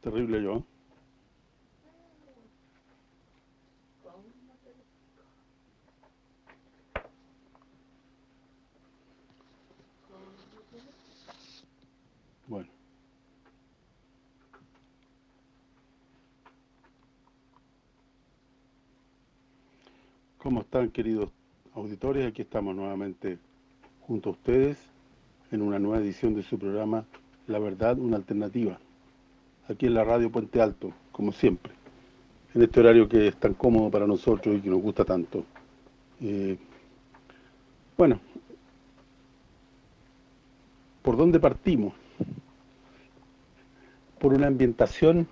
Terrible yo. Bueno. ¿Cómo están queridos auditores? Aquí estamos nuevamente junto a ustedes en una nueva edición de su programa La Verdad, una alternativa aquí en la radio Puente Alto, como siempre, en este horario que es tan cómodo para nosotros y que nos gusta tanto. Eh, bueno, ¿por dónde partimos? Por una ambientación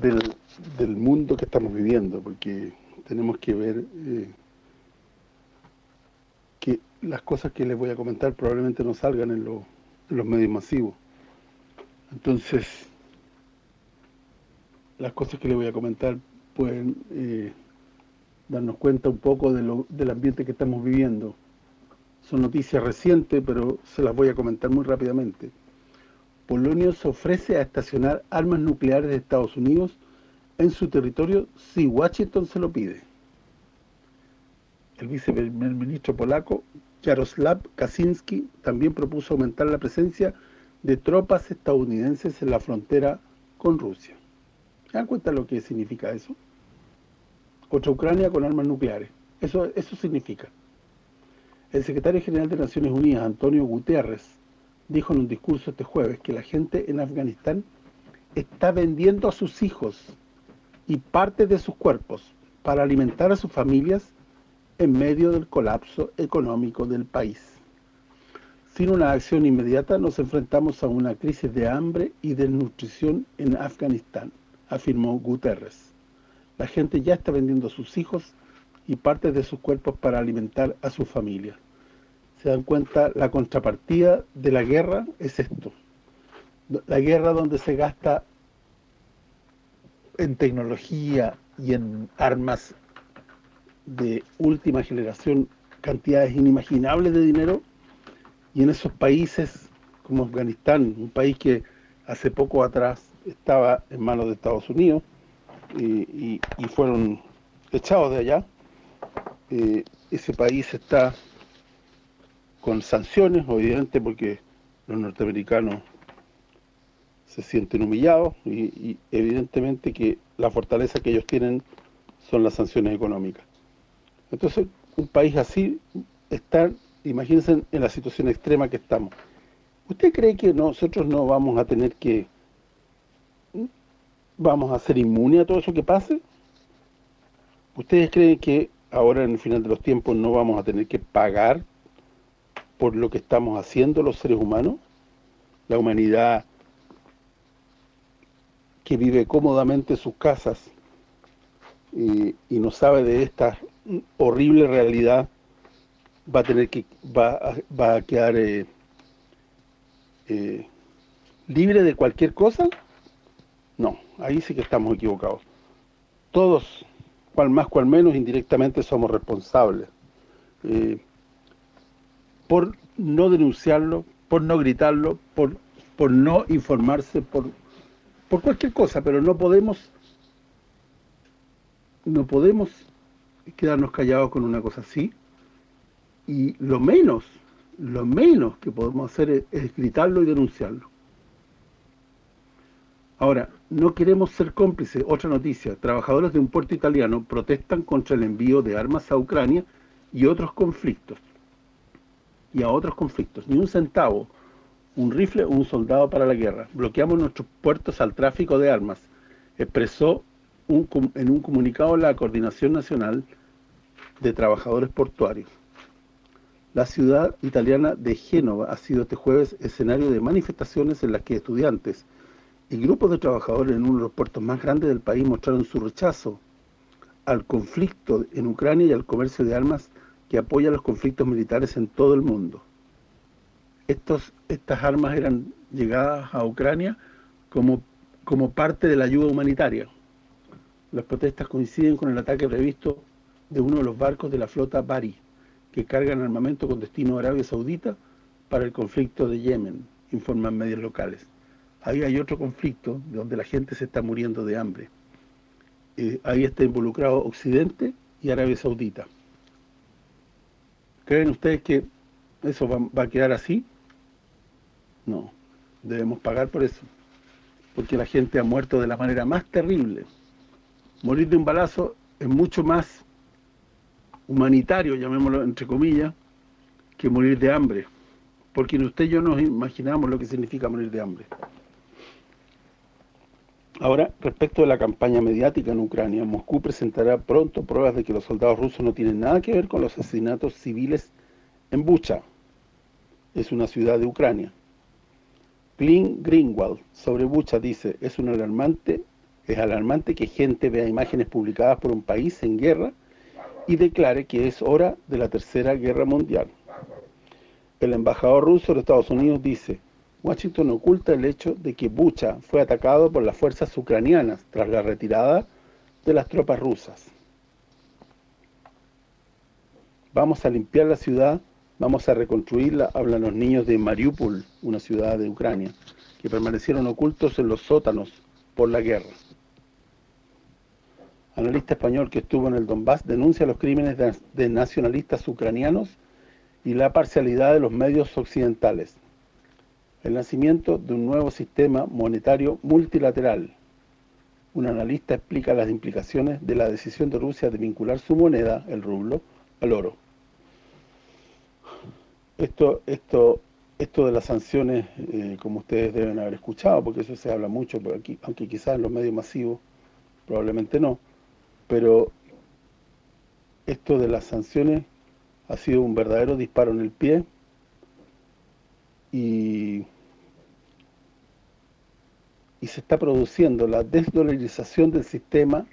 del, mundo que estamos viviendo, porque tenemos que ver eh, que las cosas que les voy a comentar probablemente no salgan en los medios masivos. Entonces, las cosas que les voy a comentar pueden eh, darnos cuenta un poco de lo, del ambiente que estamos viviendo. Son noticias recientes, pero se las voy a comentar muy rápidamente. Polonia se ofrece a estacionar armas nucleares de Estados Unidos en su territorio si Washington se lo pide. El viceprimer ministro polaco, Jaroslav Kaczynski, también propuso aumentar la presencia tropas estadounidenses en la frontera con Rusia. ¿Se dan cuenta lo que significa eso? Otra Ucrania con armas nucleares. Eso eso significa. El secretario general de Naciones Unidas, Antonio Guterres, dijo en un discurso este jueves que la gente en Afganistán está vendiendo a sus hijos y parte de sus cuerpos para alimentar a sus familias en medio del colapso económico del país. Sin una acción inmediata nos enfrentamos a una crisis de hambre y desnutrición en Afganistán, afirmó Guterres. La gente ya está vendiendo a sus hijos y partes de sus cuerpos para alimentar a su familia. ¿Se dan cuenta? La contrapartida de la guerra es esto. La guerra donde se gasta en tecnología y en armas de última generación cantidades inimaginables de dinero y en esos países como Afganistán, un país que hace poco atrás estaba en manos de Estados Unidos y, fueron echados de allá, eh, ese país está con sanciones, obviamente, porque los norteamericanos se sienten humillados y, y, evidentemente que la fortaleza que ellos tienen son las sanciones económicas. Entonces, un país así está imagínense en la situación extrema que estamos. ¿Usted cree que nosotros no vamos a tener que vamos a ser inmunes a todo eso que pase? ¿Ustedes creen que ahora en el final de los tiempos no vamos a tener que pagar por lo que estamos haciendo los seres humanos? La humanidad que vive cómodamente en sus casas y, y no sabe de esta horrible realidad va a tener que va va a quedar eh, eh, libre de cualquier cosa no, ahí sí que estamos equivocados. Todos, cual más cual menos indirectamente somos responsables. Eh, por no denunciarlo por no gritarlo por, por no informarse por, por cualquier cosa, pero no podemos no podemos quedarnos callados con una cosa así y lo menos, lo menos que podemos hacer es, gritarlo y denunciarlo. Ahora, no queremos ser cómplices. Otra noticia, trabajadores de un puerto italiano protestan contra el envío de armas a Ucrania y otros conflictos. Y a otros conflictos. Ni un centavo, un rifle o un soldado para la guerra. Bloqueamos nuestros puertos al tráfico de armas. Expresó en un comunicado la Coordinación Nacional de Trabajadores Portuarios. La ciudad italiana de Génova ha sido este jueves escenario de manifestaciones en las que estudiantes y grupos de trabajadores en uno de los puertos más grandes del país mostraron su rechazo al conflicto en Ucrania y al comercio de armas que apoya los conflictos militares en todo el mundo. Estas armas eran llegadas a Ucrania como, como parte de la ayuda humanitaria. Las protestas coinciden con el ataque previsto de uno de los barcos de la flota Bari que cargan armamento con destino a Arabia Saudita para el conflicto de Yemen, informan medios locales. ahí hay otro conflicto donde la gente se está muriendo de hambre. Eh, ahí está involucrado Occidente y Arabia Saudita. ¿Creen ustedes que eso va, a quedar así? No, debemos pagar por eso. Porque la gente ha muerto de la manera más terrible. Morir de un balazo es mucho más humanitario, llamémoslo entre comillas, que morir de hambre. Porque usted y yo nos imaginamos lo que significa morir de hambre. Ahora, respecto de la campaña mediática en Ucrania, Moscú presentará pronto pruebas de que los soldados rusos no tienen nada que ver con los asesinatos civiles en Bucha. Es una ciudad de Ucrania. Clint Greenwald sobre Bucha dice, es un alarmante, es alarmante que gente vea imágenes publicadas por un país en guerra y declare que es hora de la Tercera Guerra Mundial. El embajador ruso de Estados Unidos dice, Washington oculta el hecho de que Bucha fue atacado por las fuerzas ucranianas tras la retirada de las tropas rusas. Vamos a limpiar la ciudad, vamos a reconstruirla, hablan los niños de Mariupol, una ciudad de Ucrania, que permanecieron ocultos en los sótanos por la guerra. Analista español que estuvo en el Donbass denuncia los crímenes de nacionalistas ucranianos y la parcialidad de los medios occidentales el nacimiento de un nuevo sistema monetario multilateral. Un analista explica las implicaciones de la decisión de Rusia de vincular su moneda, el rublo, al oro. Esto esto esto de las sanciones, eh, como ustedes deben haber escuchado, porque eso se habla mucho por aquí, aunque quizás en los medios masivos probablemente no, pero esto de las sanciones ha sido un verdadero disparo en el pie y se está produciendo la desdolarización del sistema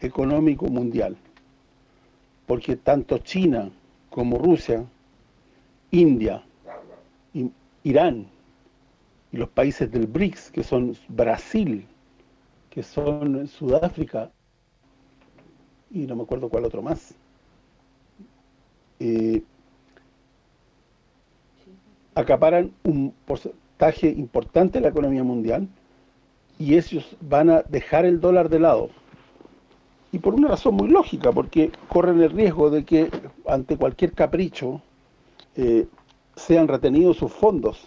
económico mundial. Porque tanto China como Rusia, India, Irán y los países del BRICS, que son Brasil, que son Sudáfrica, y no me acuerdo cuál otro más, acaparan un porcentaje importante de la economía mundial y ellos van a dejar el dólar de lado. Y por una razón muy lógica, porque corren el riesgo de que ante cualquier capricho eh, sean retenidos sus fondos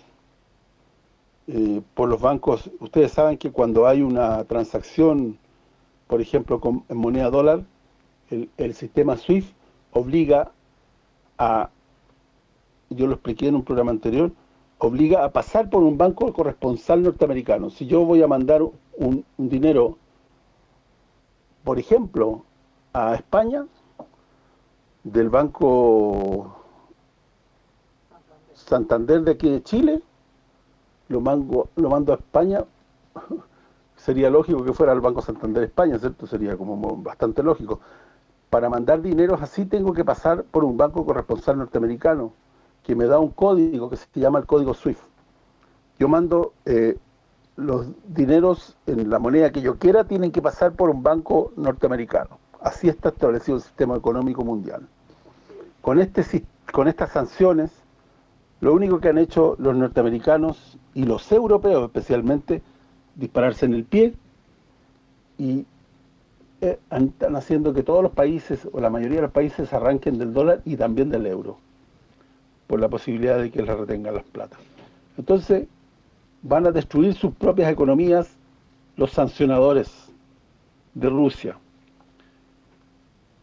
eh, por los bancos. Ustedes saben que cuando hay una transacción, por ejemplo, con, en moneda dólar, el, sistema SWIFT obliga a, yo lo expliqué en un programa anterior, obliga a pasar por un banco corresponsal norteamericano. Si yo voy a mandar un, dinero, por ejemplo, a España, del Banco Santander de aquí de Chile, lo mando, lo mando a España, sería lógico que fuera al Banco Santander de España, ¿cierto? Sería como bastante lógico. Para mandar dineros así tengo que pasar por un banco corresponsal norteamericano que me da un código que se llama el código SWIFT. Yo mando eh, los dineros en la moneda que yo quiera, tienen que pasar por un banco norteamericano. Así está establecido el sistema económico mundial. Con este con estas sanciones, lo único que han hecho los norteamericanos y los europeos especialmente, dispararse en el pie y eh, están haciendo que todos los países, o la mayoría de los países, arranquen del dólar y también del euro por la posibilidad de que les retengan las plata. Entonces, van a destruir sus propias economías los sancionadores de Rusia.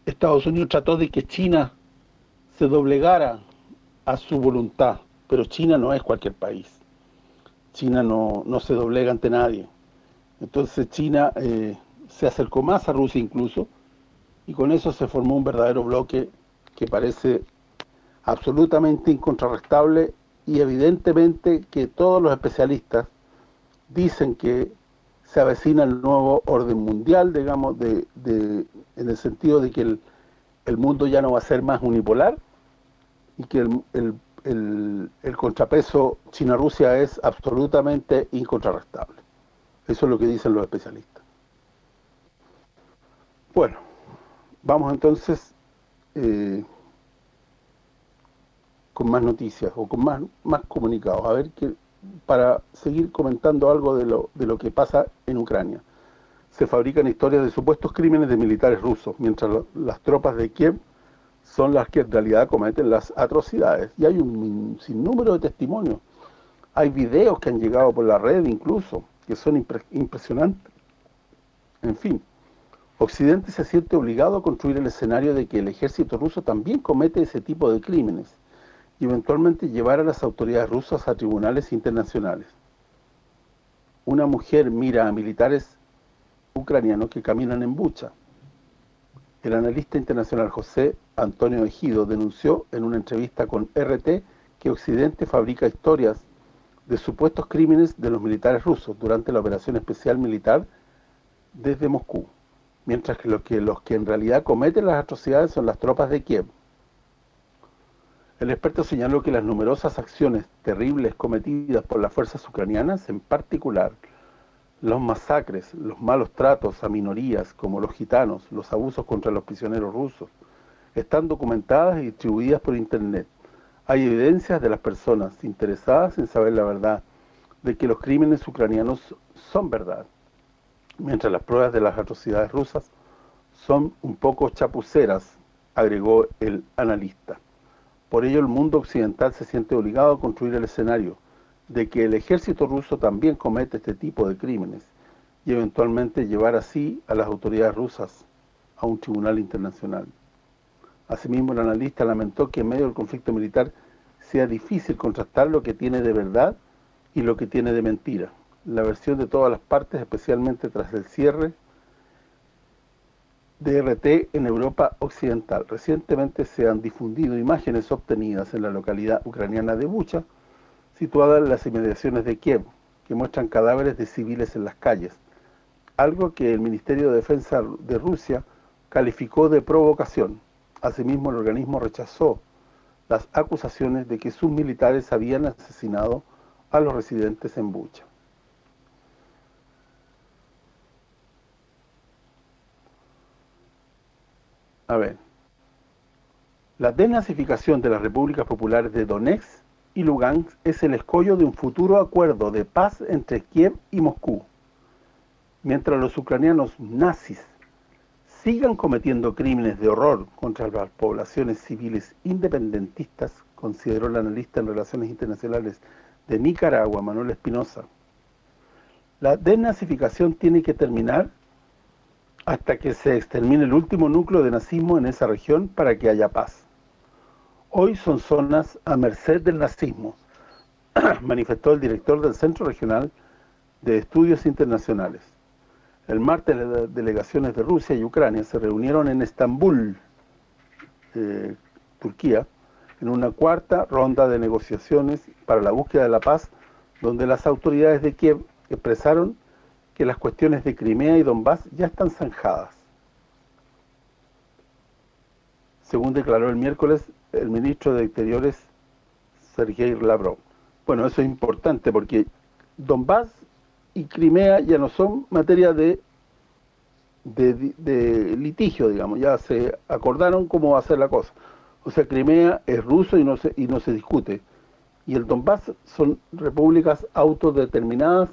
Estados Unidos trató de que China se doblegara a su voluntad, pero China no es cualquier país. China no, no se doblega ante nadie. Entonces China eh, se acercó más a Rusia incluso, y con eso se formó un verdadero bloque que parece absolutamente incontrarrestable y evidentemente que todos los especialistas dicen que se avecina el nuevo orden mundial, digamos, de, en el sentido de que el, mundo ya no va a ser más unipolar y que el, el contrapeso China-Rusia es absolutamente incontrarrestable. Eso es lo que dicen los especialistas. Bueno, vamos entonces... Eh, con más noticias o con más más comunicados. A ver qué para seguir comentando algo de lo, de lo que pasa en Ucrania. Se fabrican historias de supuestos crímenes de militares rusos, mientras las tropas de Kiev son las que en realidad cometen las atrocidades. Y hay un sinnúmero de testimonios. Hay videos que han llegado por la red incluso, que son impresionantes. En fin, Occidente se siente obligado a construir el escenario de que el ejército ruso también comete ese tipo de crímenes y eventualmente llevar a las autoridades rusas a tribunales internacionales. Una mujer mira a militares ucranianos que caminan en bucha. El analista internacional José Antonio Ejido denunció en una entrevista con RT que Occidente fabrica historias de supuestos crímenes de los militares rusos durante la operación especial militar desde Moscú mientras que los que en realidad cometen las atrocidades son las tropas de Kiev. El experto señaló que las numerosas acciones terribles cometidas por las fuerzas ucranianas, en particular los masacres, los malos tratos a minorías como los gitanos, los abusos contra los prisioneros rusos, están documentadas y distribuidas por internet. Hay evidencias de las personas interesadas en saber la verdad de que los crímenes ucranianos son verdad mientras las pruebas de las atrocidades rusas son un poco chapuceras, agregó el analista. Por ello el mundo occidental se siente obligado a construir el escenario de que el ejército ruso también comete este tipo de crímenes y eventualmente llevar así a las autoridades rusas a un tribunal internacional. Asimismo, el analista lamentó que en medio del conflicto militar sea difícil contrastar lo que tiene de verdad y lo que tiene de mentira la versión de todas las partes, especialmente tras el cierre de RT en Europa Occidental. Recientemente se han difundido imágenes obtenidas en la localidad ucraniana de Bucha, situada en las inmediaciones de Kiev, que muestran cadáveres de civiles en las calles, algo que el Ministerio de Defensa de Rusia calificó de provocación. Asimismo, el organismo rechazó las acusaciones de que sus militares habían asesinado a los residentes en Bucha. A ver. La denazificación de las repúblicas populares de Donetsk y Lugansk es el escollo de un futuro acuerdo de paz entre Kiev y Moscú. Mientras los ucranianos nazis sigan cometiendo crímenes de horror contra las poblaciones civiles independentistas, consideró el analista en Relaciones Internacionales de Nicaragua, Manuel Espinosa, la denazificación tiene que terminar hasta que se extermine el último núcleo de nazismo en esa región para que haya paz. Hoy son zonas a merced del nazismo, manifestó el director del Centro Regional de Estudios Internacionales. El martes las delegaciones de Rusia y Ucrania se reunieron en Estambul, eh, Turquía, en una cuarta ronda de negociaciones para la búsqueda de la paz, donde las autoridades de Kiev expresaron que las cuestiones de Crimea y Donbass ya están zanjadas. Según declaró el miércoles el ministro de Exteriores Sergei Lavrov. Bueno, eso es importante porque Donbass y Crimea ya no son materia de, de, litigio, digamos, ya se acordaron cómo va a ser la cosa. O sea, Crimea es ruso y no se y no se discute. Y el Donbass son repúblicas autodeterminadas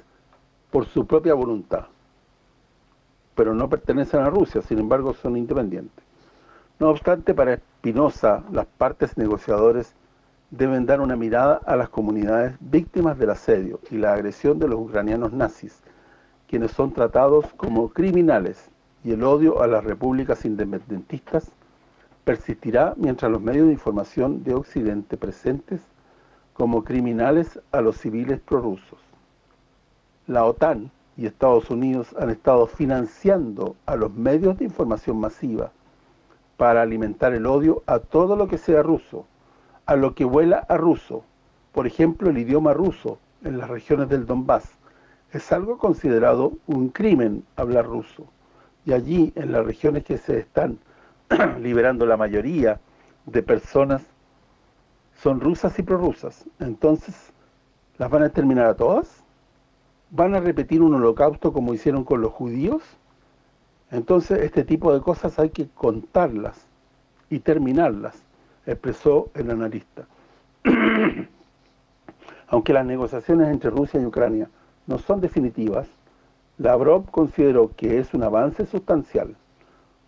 por su propia voluntad, pero no pertenecen a Rusia, sin embargo son independientes. No obstante, para Espinosa, las partes negociadores deben dar una mirada a las comunidades víctimas del asedio y la agresión de los ucranianos nazis, quienes son tratados como criminales, y el odio a las repúblicas independentistas persistirá mientras los medios de información de Occidente presentes como criminales a los civiles prorrusos la OTAN y Estados Unidos han estado financiando a los medios de información masiva para alimentar el odio a todo lo que sea ruso, a lo que vuela a ruso. Por ejemplo, el idioma ruso en las regiones del Donbass. Es algo considerado un crimen hablar ruso. Y allí, en las regiones que se están liberando la mayoría de personas, son rusas y prorrusas. Entonces, ¿las van a terminar a todas? Van a repetir un holocausto como hicieron con los judíos, entonces este tipo de cosas hay que contarlas y terminarlas, expresó el analista. Aunque las negociaciones entre Rusia y Ucrania no son definitivas, Lavrov consideró que es un avance sustancial,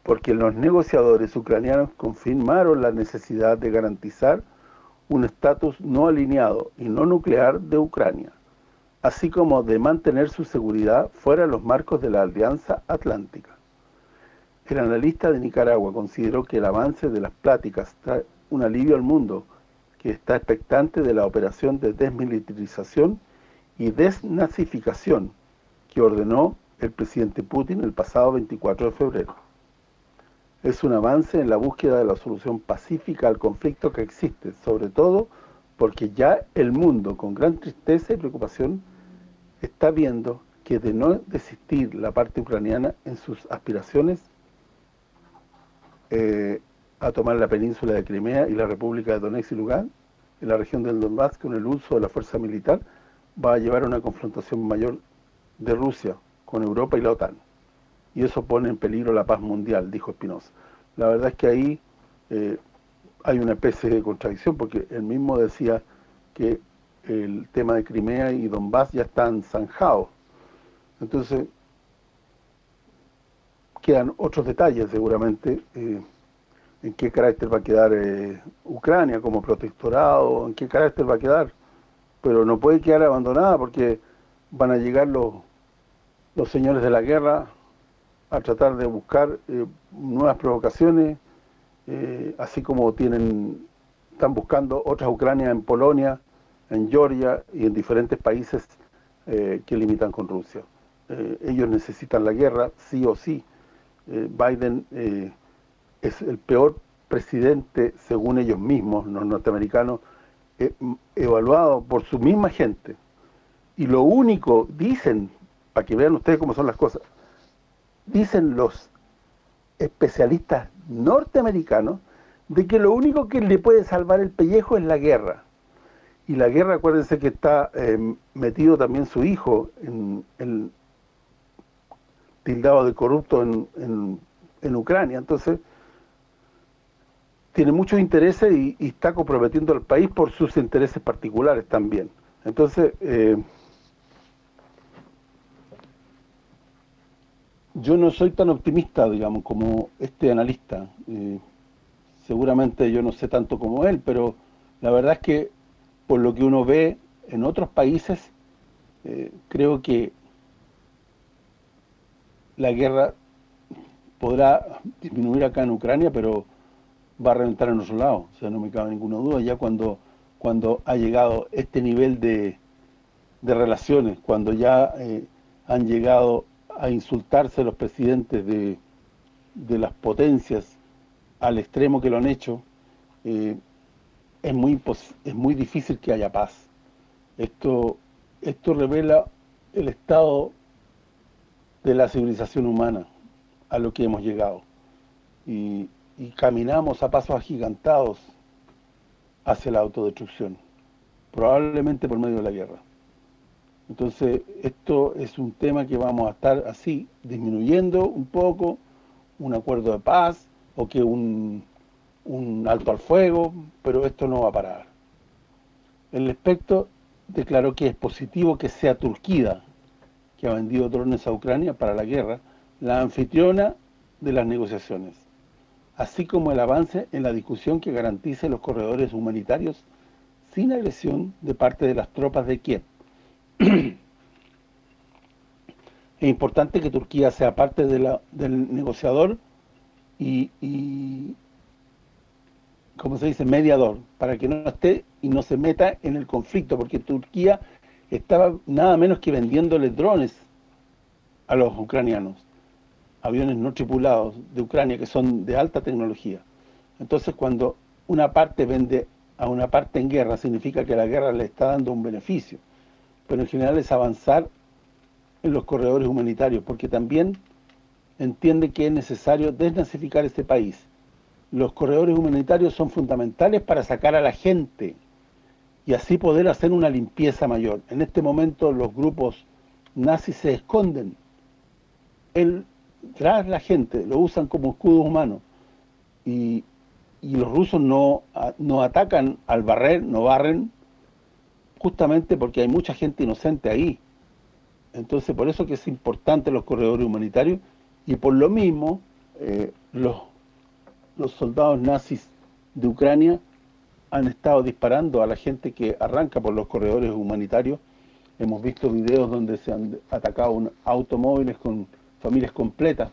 porque los negociadores ucranianos confirmaron la necesidad de garantizar un estatus no alineado y no nuclear de Ucrania, así como de mantener su seguridad fuera de los marcos de la Alianza Atlántica. El analista de Nicaragua consideró que el avance de las pláticas trae un alivio al mundo que está expectante de la operación de desmilitarización y desnazificación que ordenó el presidente Putin el pasado 24 de febrero. Es un avance en la búsqueda de la solución pacífica al conflicto que existe, sobre todo porque ya el mundo, con gran tristeza y preocupación, está viendo que de no desistir la parte ucraniana en sus aspiraciones eh, a tomar la península de Crimea y la República de Donetsk y Lugansk, en la región del Donbass, con el uso de la fuerza militar, va a llevar a una confrontación mayor de Rusia con Europa y la OTAN. Y eso pone en peligro la paz mundial, dijo Espinosa. La verdad es que ahí eh, hay una especie de contradicción, porque él mismo decía que el tema de Crimea y Donbass ya están zanjados. Entonces, quedan otros detalles seguramente, eh, en qué carácter va a quedar eh, Ucrania como protectorado, en qué carácter va a quedar, pero no puede quedar abandonada porque van a llegar los los señores de la guerra a tratar de buscar eh, nuevas provocaciones, así como tienen están buscando otras Ucranias en Polonia, en Georgia y en diferentes países eh, que limitan con Rusia. ellos necesitan la guerra, sí o sí. Biden es el peor presidente, según ellos mismos, los norteamericanos, evaluado por su misma gente. Y lo único, dicen, para que vean ustedes cómo son las cosas, dicen los especialistas norteamericanos de que lo único que le puede salvar el pellejo es la guerra. Y la guerra, acuérdense que está eh, metido también su hijo en, tildado de corrupto en, Ucrania. Entonces, tiene muchos intereses y, y, está comprometiendo al país por sus intereses particulares también. Entonces, eh, yo no soy tan optimista, digamos, como este analista. Eh, seguramente yo no sé tanto como él, pero la verdad es que por lo que uno ve en otros países, eh, creo que la guerra podrá disminuir acá en Ucrania, pero va a reventar en otro lado, o sea, no me cabe ninguna duda, ya cuando cuando ha llegado este nivel de, de relaciones, cuando ya eh, han llegado a insultarse los presidentes de, de las potencias al extremo que lo han hecho, eh, es muy es muy difícil que haya paz. Esto esto revela el estado de la civilización humana a lo que hemos llegado. Y, y caminamos a pasos agigantados hacia la autodestrucción, probablemente por medio de la guerra. Entonces, esto es un tema que vamos a estar así, disminuyendo un poco, un acuerdo de paz, o que un, alto al fuego, pero esto no va a parar. El experto declaró que es positivo que sea Turquía, que ha vendido drones a Ucrania para la guerra, la anfitriona de las negociaciones, así como el avance en la discusión que garantice los corredores humanitarios sin agresión de parte de las tropas de Kiev es importante que Turquía sea parte de del negociador y, como se dice, mediador, para que no esté y no se meta en el conflicto, porque Turquía estaba nada menos que vendiéndole drones a los ucranianos, aviones no tripulados de Ucrania que son de alta tecnología. Entonces cuando una parte vende a una parte en guerra, significa que la guerra le está dando un beneficio pero en general es avanzar en los corredores humanitarios, porque también entiende que es necesario desnazificar este país. Los corredores humanitarios son fundamentales para sacar a la gente y así poder hacer una limpieza mayor. En este momento los grupos nazis se esconden el, tras la gente, lo usan como escudo humano y, y los rusos no, no atacan al barrer, no barren, justamente porque hay mucha gente inocente ahí. Entonces, por eso que es importante los corredores humanitarios y por lo mismo eh, los, los soldados nazis de Ucrania han estado disparando a la gente que arranca por los corredores humanitarios. Hemos visto videos donde se han atacado automóviles con familias completas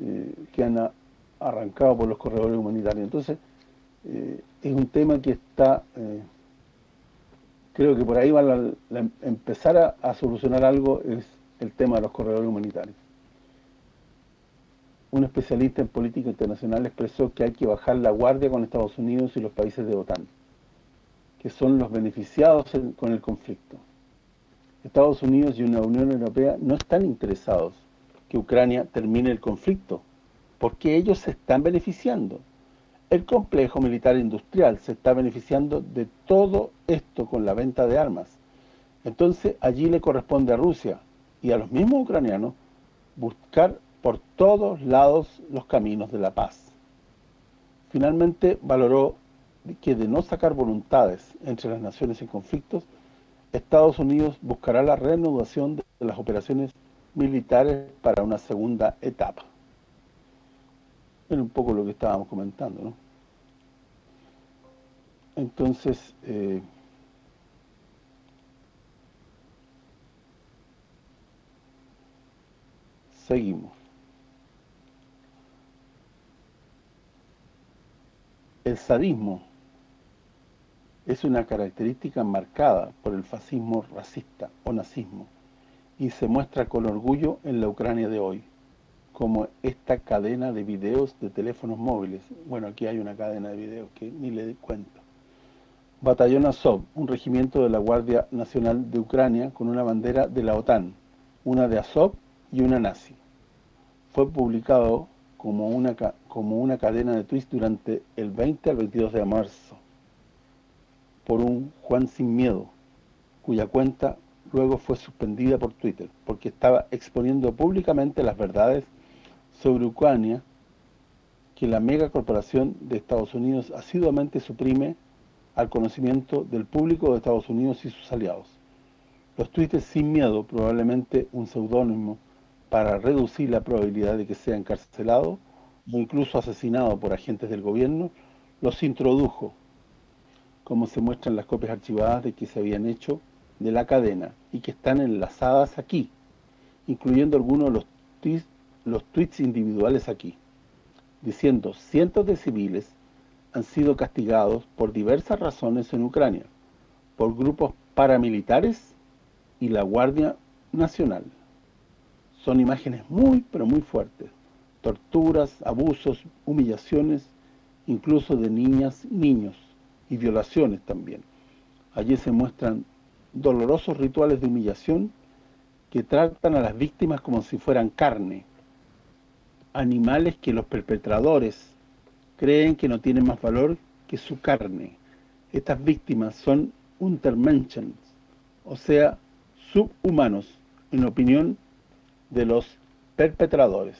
eh, que han arrancado por los corredores humanitarios. Entonces, eh, es un tema que está, eh, creo que por ahí va a empezar a, solucionar algo, es el tema de los corredores humanitarios. Un especialista en política internacional expresó que hay que bajar la guardia con Estados Unidos y los países de OTAN, que son los beneficiados con el conflicto. Estados Unidos y una Unión Europea no están interesados que Ucrania termine el conflicto, porque ellos se están beneficiando. El complejo militar industrial se está beneficiando de todo esto con la venta de armas. Entonces allí le corresponde a Rusia y a los mismos ucranianos buscar por todos lados los caminos de la paz. Finalmente valoró que de no sacar voluntades entre las naciones en conflictos, Estados Unidos buscará la reanudación de las operaciones militares para una segunda etapa. Era un poco lo que estábamos comentando, ¿no? Entonces, eh, seguimos. El sadismo es una característica marcada por el fascismo racista o nazismo y se muestra con orgullo en la Ucrania de hoy como esta cadena de videos de teléfonos móviles. Bueno, aquí hay una cadena de videos que ni le cuento. Batallón Azov, un regimiento de la Guardia Nacional de Ucrania con una bandera de la OTAN, una de Azov y una nazi. Fue publicado como una, como una cadena de tweets durante el 20 al 22 de marzo por un Juan Sin Miedo, cuya cuenta luego fue suspendida por Twitter, porque estaba exponiendo públicamente las verdades sobre Ucrania que la megacorporación de Estados Unidos asiduamente suprime al conocimiento del público de Estados Unidos y sus aliados. Los tweets sin miedo, probablemente un seudónimo para reducir la probabilidad de que sea encarcelado o incluso asesinado por agentes del gobierno, los introdujo, como se muestran las copias archivadas de que se habían hecho de la cadena y que están enlazadas aquí, incluyendo algunos de los tweets individuales aquí, diciendo cientos de civiles han sido castigados por diversas razones en Ucrania, por grupos paramilitares y la Guardia Nacional. Son imágenes muy, pero muy fuertes. Torturas, abusos, humillaciones, incluso de niñas y niños, y violaciones también. Allí se muestran dolorosos rituales de humillación que tratan a las víctimas como si fueran carne, animales que los perpetradores creen que no tienen más valor que su carne. Estas víctimas son Untermenschen, o sea, subhumanos, en opinión de los perpetradores.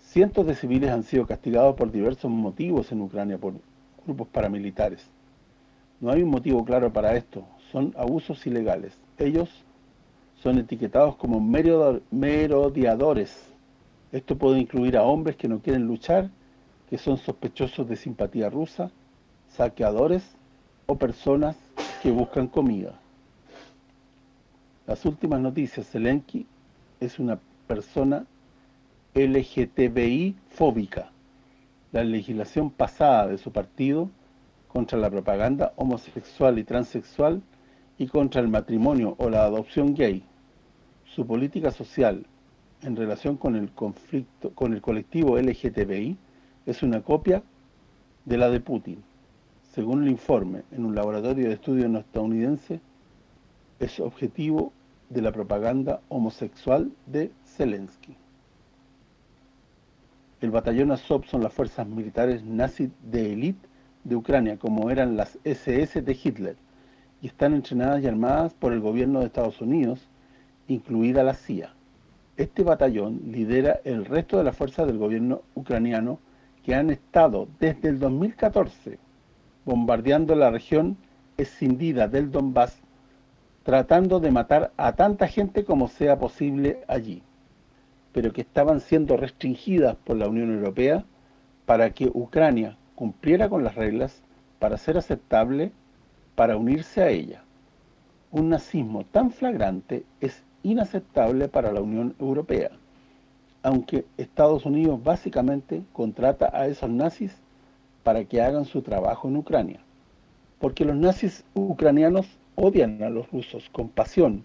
Cientos de civiles han sido castigados por diversos motivos en Ucrania por grupos paramilitares. No hay un motivo claro para esto, son abusos ilegales. Ellos son etiquetados como merodeadores. Esto puede incluir a hombres que no quieren luchar, que son sospechosos de simpatía rusa, saqueadores o personas que buscan comida. Las últimas noticias, Zelensky es una persona LGTBI fóbica. La legislación pasada de su partido contra la propaganda homosexual y transexual y contra el matrimonio o la adopción gay su política social en relación con el conflicto con el colectivo LGTBI es una copia de la de Putin. Según el informe en un laboratorio de estudio no estadounidense, es objetivo de la propaganda homosexual de Zelensky. El batallón Azov son las fuerzas militares nazis de élite de Ucrania, como eran las SS de Hitler, y están entrenadas y armadas por el gobierno de Estados Unidos incluida la CIA. Este batallón lidera el resto de las fuerzas del gobierno ucraniano que han estado desde el 2014 bombardeando la región escindida del Donbass tratando de matar a tanta gente como sea posible allí, pero que estaban siendo restringidas por la Unión Europea para que Ucrania cumpliera con las reglas para ser aceptable para unirse a ella. Un nazismo tan flagrante es inaceptable para la Unión Europea, aunque Estados Unidos básicamente contrata a esos nazis para que hagan su trabajo en Ucrania, porque los nazis ucranianos odian a los rusos con pasión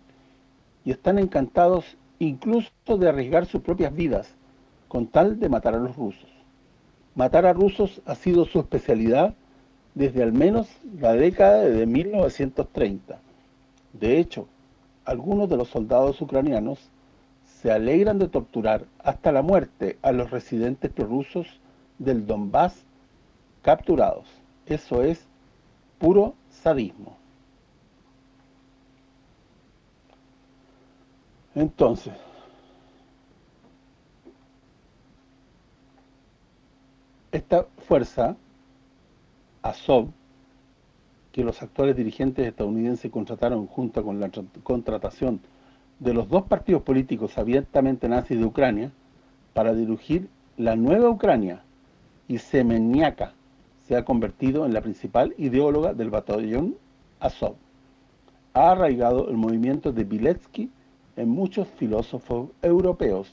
y están encantados incluso de arriesgar sus propias vidas con tal de matar a los rusos. Matar a rusos ha sido su especialidad desde al menos la década de 1930. De hecho, algunos de los soldados ucranianos se alegran de torturar hasta la muerte a los residentes prorrusos del Donbass capturados. Eso es puro sadismo. Entonces, esta fuerza, Azov, que los actuales dirigentes estadounidenses contrataron junto con la contratación de los dos partidos políticos abiertamente nazis de Ucrania para dirigir la nueva Ucrania y Semeniaka se ha convertido en la principal ideóloga del batallón Azov. Ha arraigado el movimiento de Biletsky en muchos filósofos europeos,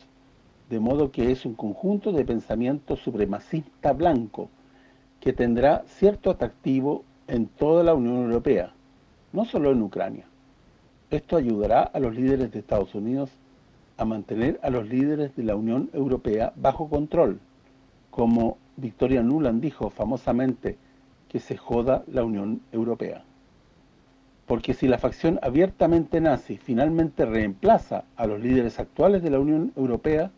de modo que es un conjunto de pensamiento supremacista blanco que tendrá cierto atractivo en toda la Unión Europea, no solo en Ucrania. Esto ayudará a los líderes de Estados Unidos a mantener a los líderes de la Unión Europea bajo control, como Victoria Nuland dijo famosamente que se joda la Unión Europea. Porque si la facción abiertamente nazi finalmente reemplaza a los líderes actuales de la Unión Europea,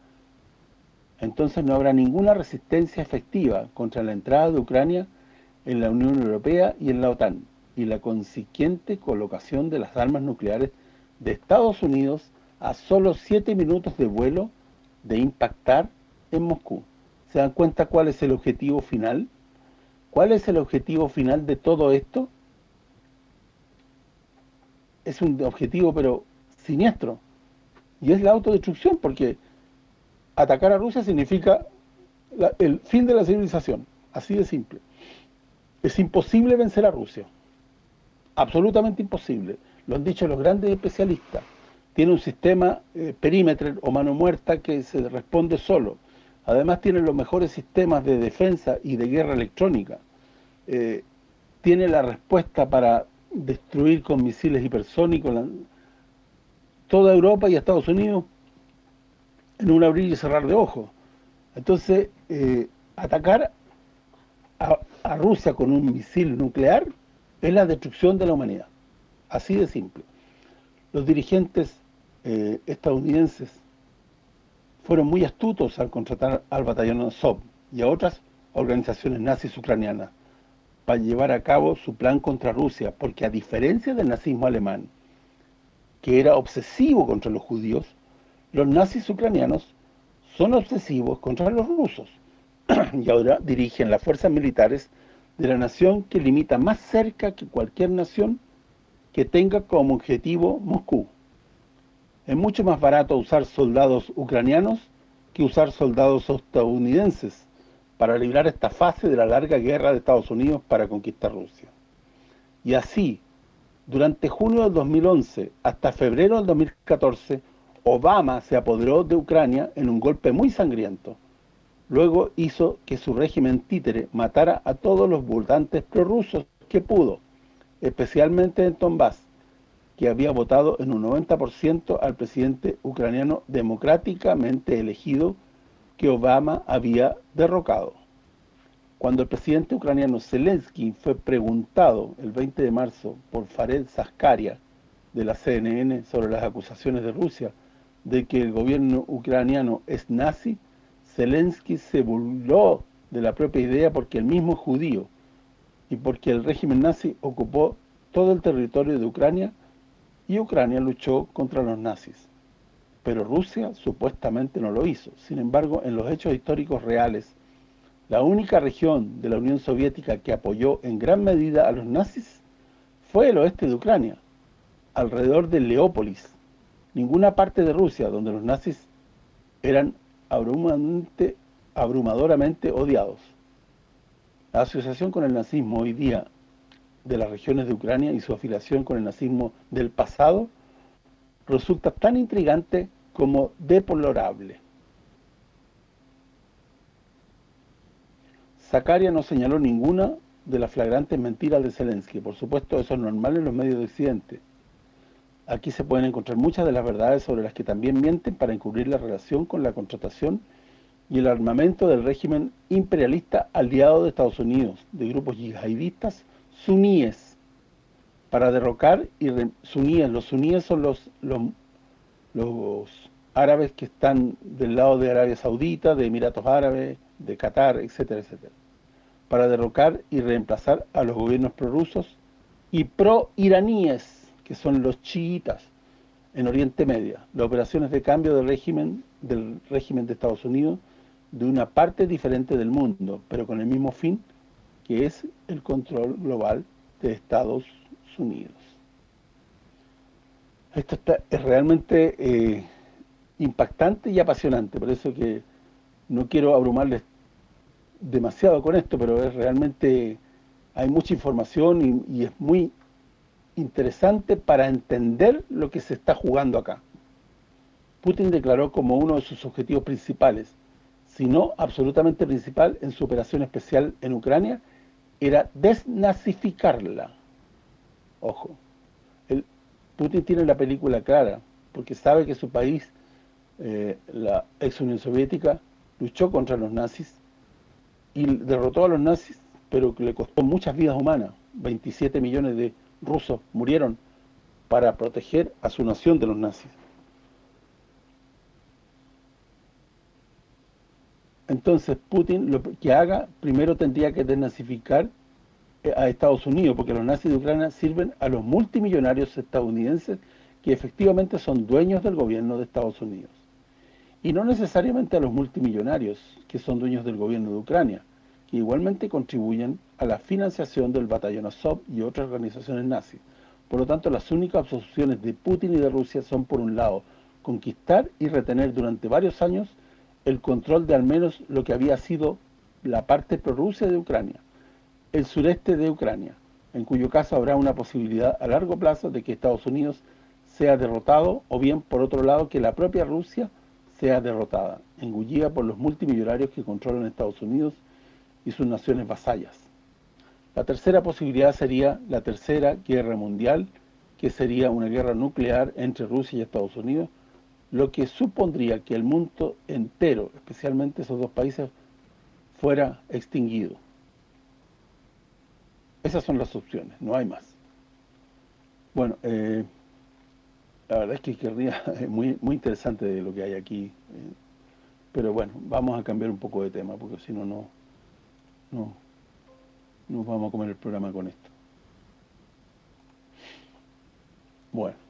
entonces no habrá ninguna resistencia efectiva contra la entrada de Ucrania en la Unión Europea y en la OTAN, y la consiguiente colocación de las armas nucleares de Estados Unidos a solo siete minutos de vuelo de impactar en Moscú. ¿Se dan cuenta cuál es el objetivo final? ¿Cuál es el objetivo final de todo esto? Es un objetivo pero siniestro. Y es la autodestrucción porque atacar a Rusia significa el fin de la civilización así de simple. Es imposible vencer a Rusia absolutamente imposible. Lo han dicho los grandes especialistas. Tiene un sistema eh, perímetro o mano muerta que se responde solo. Además tiene los mejores sistemas de defensa y de guerra electrónica. Eh, tiene la respuesta para destruir con misiles hipersónicos toda Europa y Estados Unidos en un abrir y cerrar de ojos. Entonces, eh, atacar a, Rusia con un misil nuclear es la destrucción de la humanidad. Así de simple. Los dirigentes eh, estadounidenses fueron muy astutos al contratar al batallón Azov y a otras organizaciones nazis ucranianas para llevar a cabo su plan contra Rusia, porque a diferencia del nazismo alemán, que era obsesivo contra los judíos, los nazis ucranianos son obsesivos contra los rusos, y ahora dirigen las fuerzas militares de la nación que limita más cerca que cualquier nación que tenga como objetivo Moscú. Es mucho más barato usar soldados ucranianos que usar soldados estadounidenses, para librar esta fase de la larga guerra de Estados Unidos para conquistar Rusia. Y así, durante junio del 2011 hasta febrero del 2014, Obama se apoderó de Ucrania en un golpe muy sangriento. Luego hizo que su régimen títere matara a todos los votantes prorrusos que pudo, especialmente en Donbass, que había votado en un 90% al presidente ucraniano democráticamente elegido que Obama había derrocado. Cuando el presidente ucraniano Zelensky fue preguntado el 20 de marzo por Fared Zaskaria de la CNN sobre las acusaciones de Rusia de que el gobierno ucraniano es nazi, Zelensky se burló de la propia idea porque el mismo es judío y porque el régimen nazi ocupó todo el territorio de Ucrania y Ucrania luchó contra los nazis pero Rusia supuestamente no lo hizo. Sin embargo, en los hechos históricos reales, la única región de la Unión Soviética que apoyó en gran medida a los nazis fue el oeste de Ucrania, alrededor de Leópolis, ninguna parte de Rusia donde los nazis eran abrumadoramente, abrumadoramente odiados. La asociación con el nazismo hoy día de las regiones de Ucrania y su afiliación con el nazismo del pasado resulta tan intrigante como deplorable. Zakaria no señaló ninguna de las flagrantes mentiras de Zelensky. Por supuesto, eso es normal en los medios de Occidente. Aquí se pueden encontrar muchas de las verdades sobre las que también mienten para encubrir la relación con la contratación y el armamento del régimen imperialista aliado de Estados Unidos, de grupos yihadistas suníes, para derrocar y suníes, los suníes son los, los, los árabes que están del lado de Arabia Saudita, de Emiratos Árabes, de Qatar, etcétera, etcétera, para derrocar y reemplazar a los gobiernos prorrusos y pro-iraníes que son los chiitas en Oriente Medio, las operaciones de cambio del régimen del régimen de Estados Unidos de una parte diferente del mundo, pero con el mismo fin, que es el control global de Estados Unidos. Esto está, es realmente eh, impactante y apasionante, por eso que no quiero abrumarles demasiado con esto, pero es realmente, hay mucha información y, y es muy interesante para entender lo que se está jugando acá. Putin declaró como uno de sus objetivos principales, si no absolutamente principal en su operación especial en Ucrania, era desnazificarla. Ojo, Putin tiene la película clara, porque sabe que su país, eh, la ex Unión Soviética, luchó contra los nazis y derrotó a los nazis, pero le costó muchas vidas humanas, 27 millones de rusos murieron para proteger a su nación de los nazis. Entonces Putin lo que haga, primero tendría que desnazificar a Estados Unidos, porque los nazis de Ucrania sirven a los multimillonarios estadounidenses que efectivamente son dueños del gobierno de Estados Unidos. Y no necesariamente a los multimillonarios que son dueños del gobierno de Ucrania, que igualmente contribuyen a la financiación del batallón Azov y otras organizaciones nazis. Por lo tanto, las únicas opciones de Putin y de Rusia son, por un lado, conquistar y retener durante varios años el control de al menos lo que había sido la parte prorrusia de Ucrania, el sureste de Ucrania, en cuyo caso habrá una posibilidad a largo plazo de que Estados Unidos sea derrotado, o bien, por otro lado, que la propia Rusia sea derrotada, engullida por los multimillonarios que controlan Estados Unidos y sus naciones vasallas. La tercera posibilidad sería la tercera guerra mundial, que sería una guerra nuclear entre Rusia y Estados Unidos, lo que supondría que el mundo entero, especialmente esos dos países, fuera extinguido. Esas son las opciones, no hay más. Bueno, eh, la verdad es que querría, es muy, muy interesante lo que hay aquí, eh, pero bueno, vamos a cambiar un poco de tema, porque si no, no, no, nos vamos a comer el programa con esto. Bueno.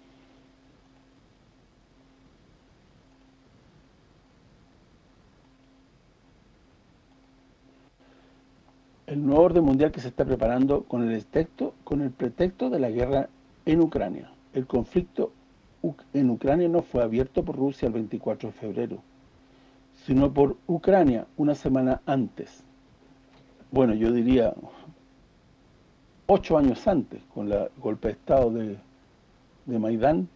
El nuevo orden mundial que se está preparando con el pretexto, de la guerra en Ucrania. El conflicto en Ucrania no fue abierto por Rusia el 24 de febrero, sino por Ucrania una semana antes bueno, yo diría ocho años antes, con el golpe de Estado de, Maidán,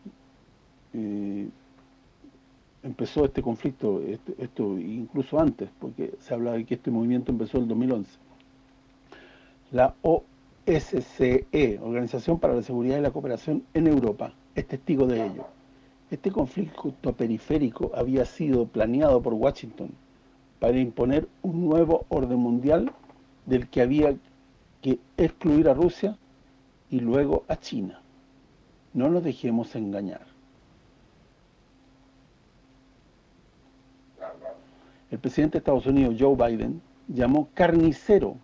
empezó este conflicto, este, esto, incluso antes, porque se habla de que este movimiento empezó en el 2011. La OSCE, Organización para la Seguridad y la Cooperación en Europa, es testigo de ello. Este conflicto periférico había sido planeado por Washington para imponer un nuevo orden mundial del que había que excluir a Rusia y luego a China. No nos dejemos engañar. El presidente de Estados Unidos, Joe Biden, llamó carnicero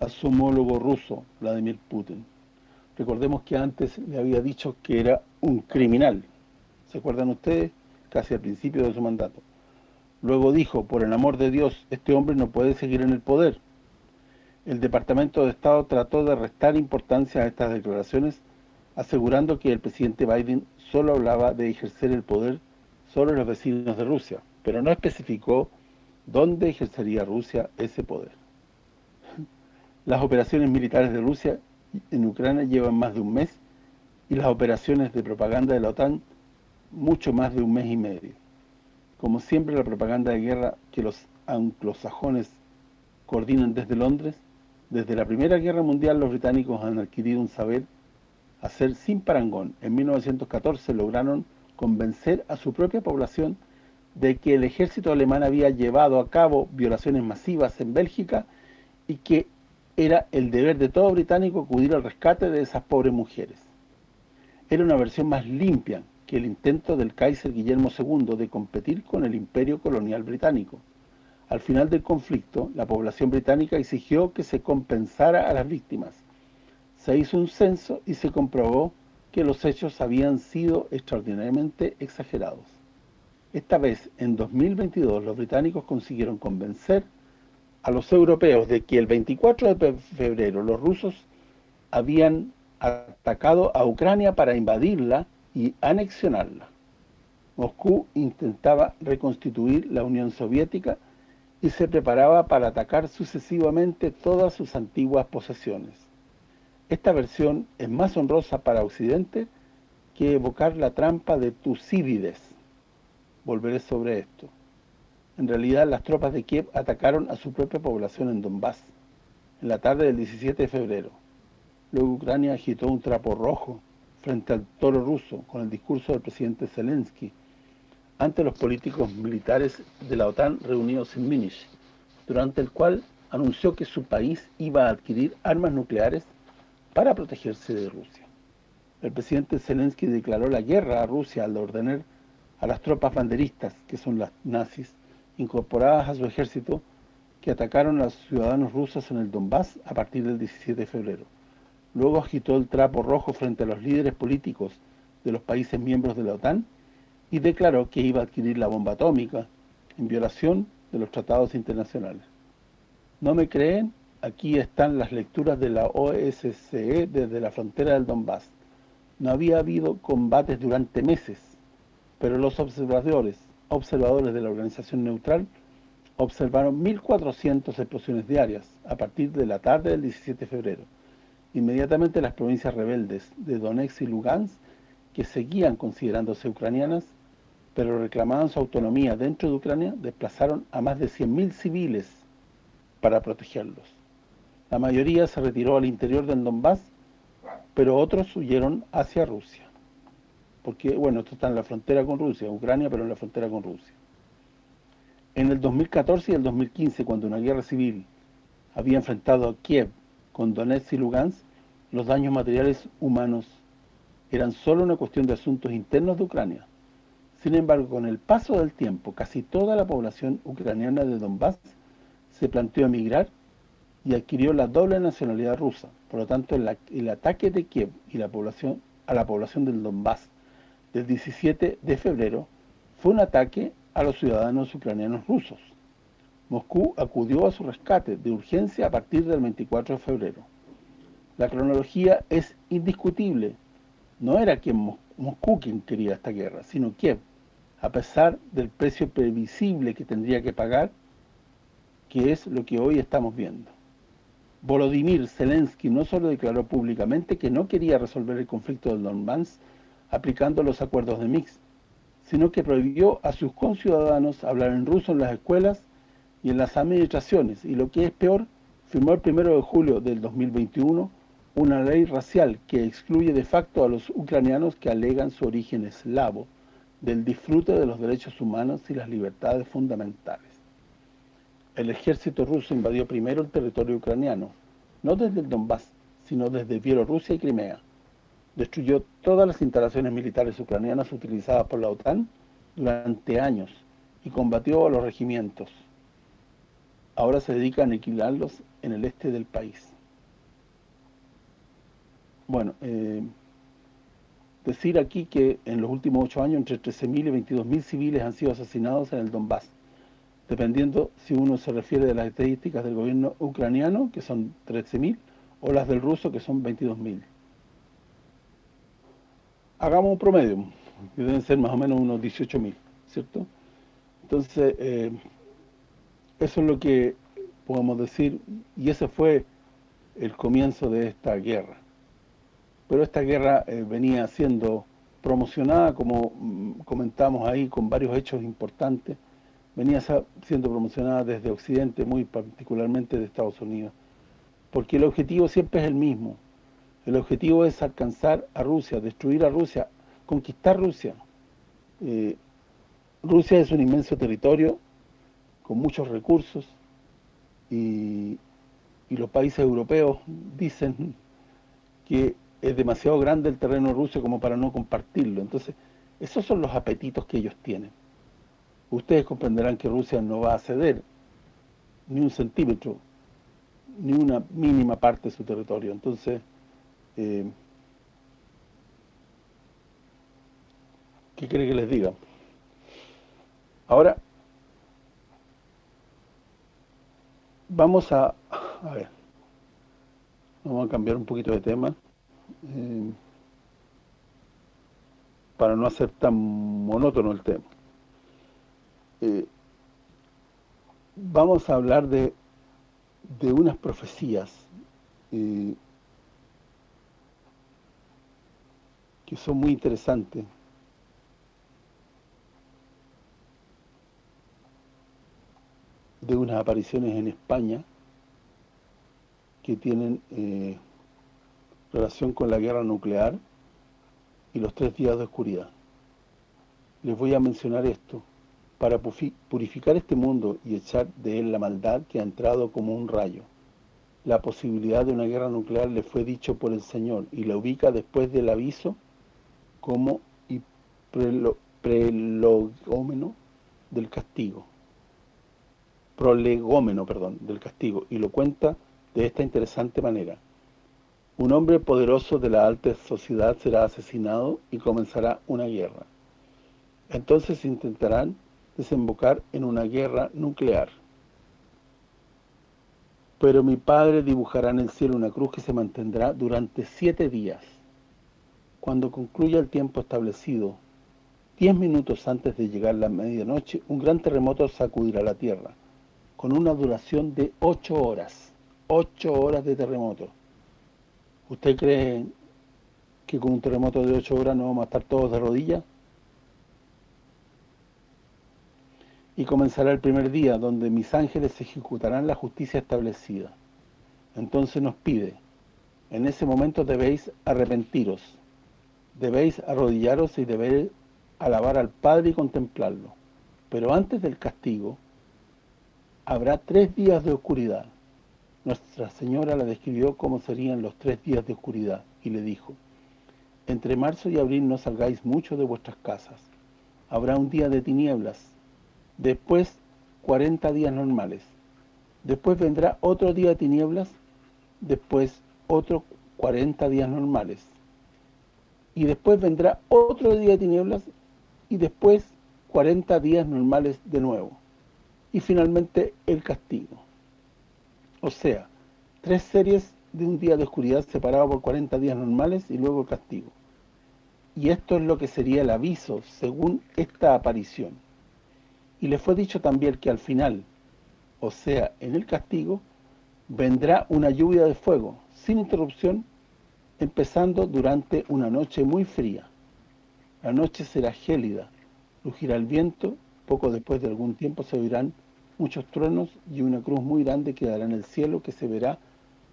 a su homólogo ruso, Vladimir Putin. Recordemos que antes le había dicho que era un criminal. ¿Se acuerdan ustedes? Casi al principio de su mandato. Luego dijo, por el amor de Dios, este hombre no puede seguir en el poder El Departamento de Estado trató de restar importancia a estas declaraciones, asegurando que el presidente Biden solo hablaba de ejercer el poder sobre los vecinos de Rusia, pero no especificó dónde ejercería Rusia ese poder. Las operaciones militares de Rusia en Ucrania llevan más de un mes y las operaciones de propaganda de la OTAN mucho más de un mes y medio. Como siempre, la propaganda de guerra que los anglosajones coordinan desde Londres, desde la Primera Guerra Mundial los británicos han adquirido un saber hacer sin parangón. En 1914 lograron convencer a su propia población de que el ejército alemán había llevado a cabo violaciones masivas en Bélgica y que era el deber de todo británico acudir al rescate de esas pobres mujeres. Era una versión más limpia que el intento del Kaiser Guillermo II de competir con el imperio colonial británico. Al final del conflicto, la población británica exigió que se compensara a las víctimas. Se hizo un censo y se comprobó que los hechos habían sido extraordinariamente exagerados. Esta vez, en 2022, los británicos consiguieron convencer a los europeos de que el 24 de febrero los rusos habían atacado a Ucrania para invadirla y anexionarla. Moscú intentaba reconstituir la Unión Soviética y se preparaba para atacar sucesivamente todas sus antiguas posesiones. Esta versión es más honrosa para Occidente que evocar la trampa de Tucídides. Volveré sobre esto. En realidad, las tropas de Kiev atacaron a su propia población en Donbass, en la tarde del 17 de febrero. Luego Ucrania agitó un trapo rojo frente al toro ruso con el discurso del presidente Zelensky ante los políticos militares de la OTAN reunidos en Minsk, durante el cual anunció que su país iba a adquirir armas nucleares para protegerse de Rusia. El presidente Zelensky declaró la guerra a Rusia al ordenar a las tropas banderistas, que son las nazis, incorporadas a su ejército que atacaron a los ciudadanos rusos en el Donbass a partir del 17 de febrero. Luego agitó el trapo rojo frente a los líderes políticos de los países miembros de la OTAN y declaró que iba a adquirir la bomba atómica en violación de los tratados internacionales. ¿No me creen? Aquí están las lecturas de la OSCE desde la frontera del Donbass. No había habido combates durante meses, pero los observadores observadores de la organización neutral observaron 1.400 explosiones diarias a partir de la tarde del 17 de febrero. Inmediatamente las provincias rebeldes de Donetsk y Lugansk, que seguían considerándose ucranianas, pero reclamaban su autonomía dentro de Ucrania, desplazaron a más de 100.000 civiles para protegerlos. La mayoría se retiró al interior del Donbass, pero otros huyeron hacia Rusia porque, bueno, esto está en la frontera con Rusia, Ucrania, pero en la frontera con Rusia. En el 2014 y el 2015, cuando una guerra civil había enfrentado a Kiev con Donetsk y Lugansk, los daños materiales humanos eran solo una cuestión de asuntos internos de Ucrania. Sin embargo, con el paso del tiempo, casi toda la población ucraniana de Donbass se planteó emigrar y adquirió la doble nacionalidad rusa. Por lo tanto, el, el ataque de Kiev y la población a la población del Donbass del 17 de febrero fue un ataque a los ciudadanos ucranianos rusos. Moscú acudió a su rescate de urgencia a partir del 24 de febrero. La cronología es indiscutible. No era quien Moscú quien quería esta guerra, sino Kiev, a pesar del precio previsible que tendría que pagar, que es lo que hoy estamos viendo. Volodymyr Zelensky no solo declaró públicamente que no quería resolver el conflicto del Donbass, aplicando los acuerdos de Mix, sino que prohibió a sus conciudadanos hablar en ruso en las escuelas y en las administraciones, y lo que es peor, firmó el 1 de julio del 2021 una ley racial que excluye de facto a los ucranianos que alegan su origen eslavo del disfrute de los derechos humanos y las libertades fundamentales. El ejército ruso invadió primero el territorio ucraniano, no desde el Donbass, sino desde Bielorrusia y Crimea, destruyó todas las instalaciones militares ucranianas utilizadas por la OTAN durante años y combatió a los regimientos. Ahora se dedica a aniquilarlos en el este del país. Bueno, eh, decir aquí que en los últimos ocho años entre 13.000 y 22.000 civiles han sido asesinados en el Donbass. dependiendo si uno se refiere a las estadísticas del gobierno ucraniano, que son 13.000, o las del ruso, que son 22.000. Hagamos un promedio, que deben ser más o menos unos 18.000, ¿cierto? Entonces, eh, eso es lo que podemos decir, y ese fue el comienzo de esta guerra. Pero esta guerra eh, venía siendo promocionada, como mm, comentamos ahí, con varios hechos importantes, venía siendo promocionada desde Occidente, muy particularmente de Estados Unidos, porque el objetivo siempre es el mismo. El objetivo es alcanzar a Rusia, destruir a Rusia, conquistar Rusia. Eh, Rusia es un inmenso territorio con muchos recursos y, y los países europeos dicen que es demasiado grande el terreno ruso como para no compartirlo. Entonces, esos son los apetitos que ellos tienen. Ustedes comprenderán que Rusia no va a ceder ni un centímetro, ni una mínima parte de su territorio. Entonces, eh, ¿qué quiere que les diga? Ahora, vamos a, a ver, vamos a cambiar un poquito de tema. Eh, para no hacer tan monótono el tema. Eh, vamos a hablar de, de unas profecías que son muy interesantes. de unas apariciones en España que tienen eh, relación con la guerra nuclear y los tres días de oscuridad. Les voy a mencionar esto para purificar este mundo y echar de él la maldad que ha entrado como un rayo. La posibilidad de una guerra nuclear le fue dicho por el Señor y la ubica después del aviso como y prelogómeno del castigo. Prolegómeno, perdón, del castigo. Y lo cuenta de esta interesante manera. Un hombre poderoso de la alta sociedad será asesinado y comenzará una guerra. Entonces intentarán desembocar en una guerra nuclear. Pero mi padre dibujará en el cielo una cruz que se mantendrá durante siete días. Cuando concluya el tiempo establecido, diez minutos antes de llegar la medianoche, un gran terremoto sacudirá la tierra, con una duración de ocho horas. Ocho horas de terremoto ¿Usted cree que con un terremoto de 8 horas no vamos a estar todos de rodillas? Y comenzará el primer día, donde mis ángeles ejecutarán la justicia establecida. Entonces nos pide, en ese momento debéis arrepentiros, debéis arrodillaros y debéis alabar al Padre y contemplarlo. Pero antes del castigo, habrá tres días de oscuridad, nuestra Señora la describió como serían los tres días de oscuridad y le dijo, entre marzo y abril no salgáis mucho de vuestras casas. Habrá un día de tinieblas, después 40 días normales. Después vendrá otro día de tinieblas, después otro 40 días normales. Y después vendrá otro día de tinieblas y después 40 días normales de nuevo. Y finalmente el castigo. O sea, tres series de un día de oscuridad separado por 40 días normales y luego castigo. Y esto es lo que sería el aviso según esta aparición. Y le fue dicho también que al final, o sea, en el castigo, vendrá una lluvia de fuego, sin interrupción, empezando durante una noche muy fría. La noche será gélida, rugirá el viento, poco después de algún tiempo se oirán muchos truenos y una cruz muy grande quedará en el cielo que se verá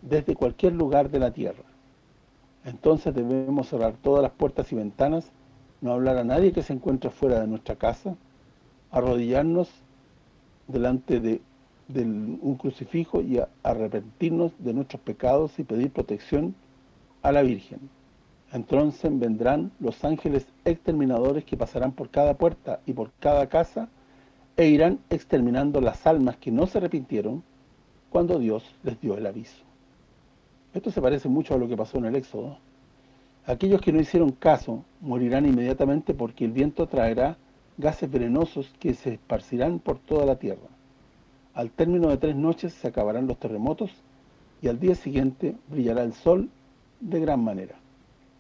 desde cualquier lugar de la tierra. Entonces debemos cerrar todas las puertas y ventanas, no hablar a nadie que se encuentre fuera de nuestra casa, arrodillarnos delante de, un crucifijo y arrepentirnos de nuestros pecados y pedir protección a la Virgen. Entonces vendrán los ángeles exterminadores que pasarán por cada puerta y por cada casa e irán exterminando las almas que no se arrepintieron cuando Dios les dio el aviso. Esto se parece mucho a lo que pasó en el Éxodo. Aquellos que no hicieron caso morirán inmediatamente porque el viento traerá gases venenosos que se esparcirán por toda la tierra. Al término de tres noches se acabarán los terremotos y al día siguiente brillará el sol de gran manera.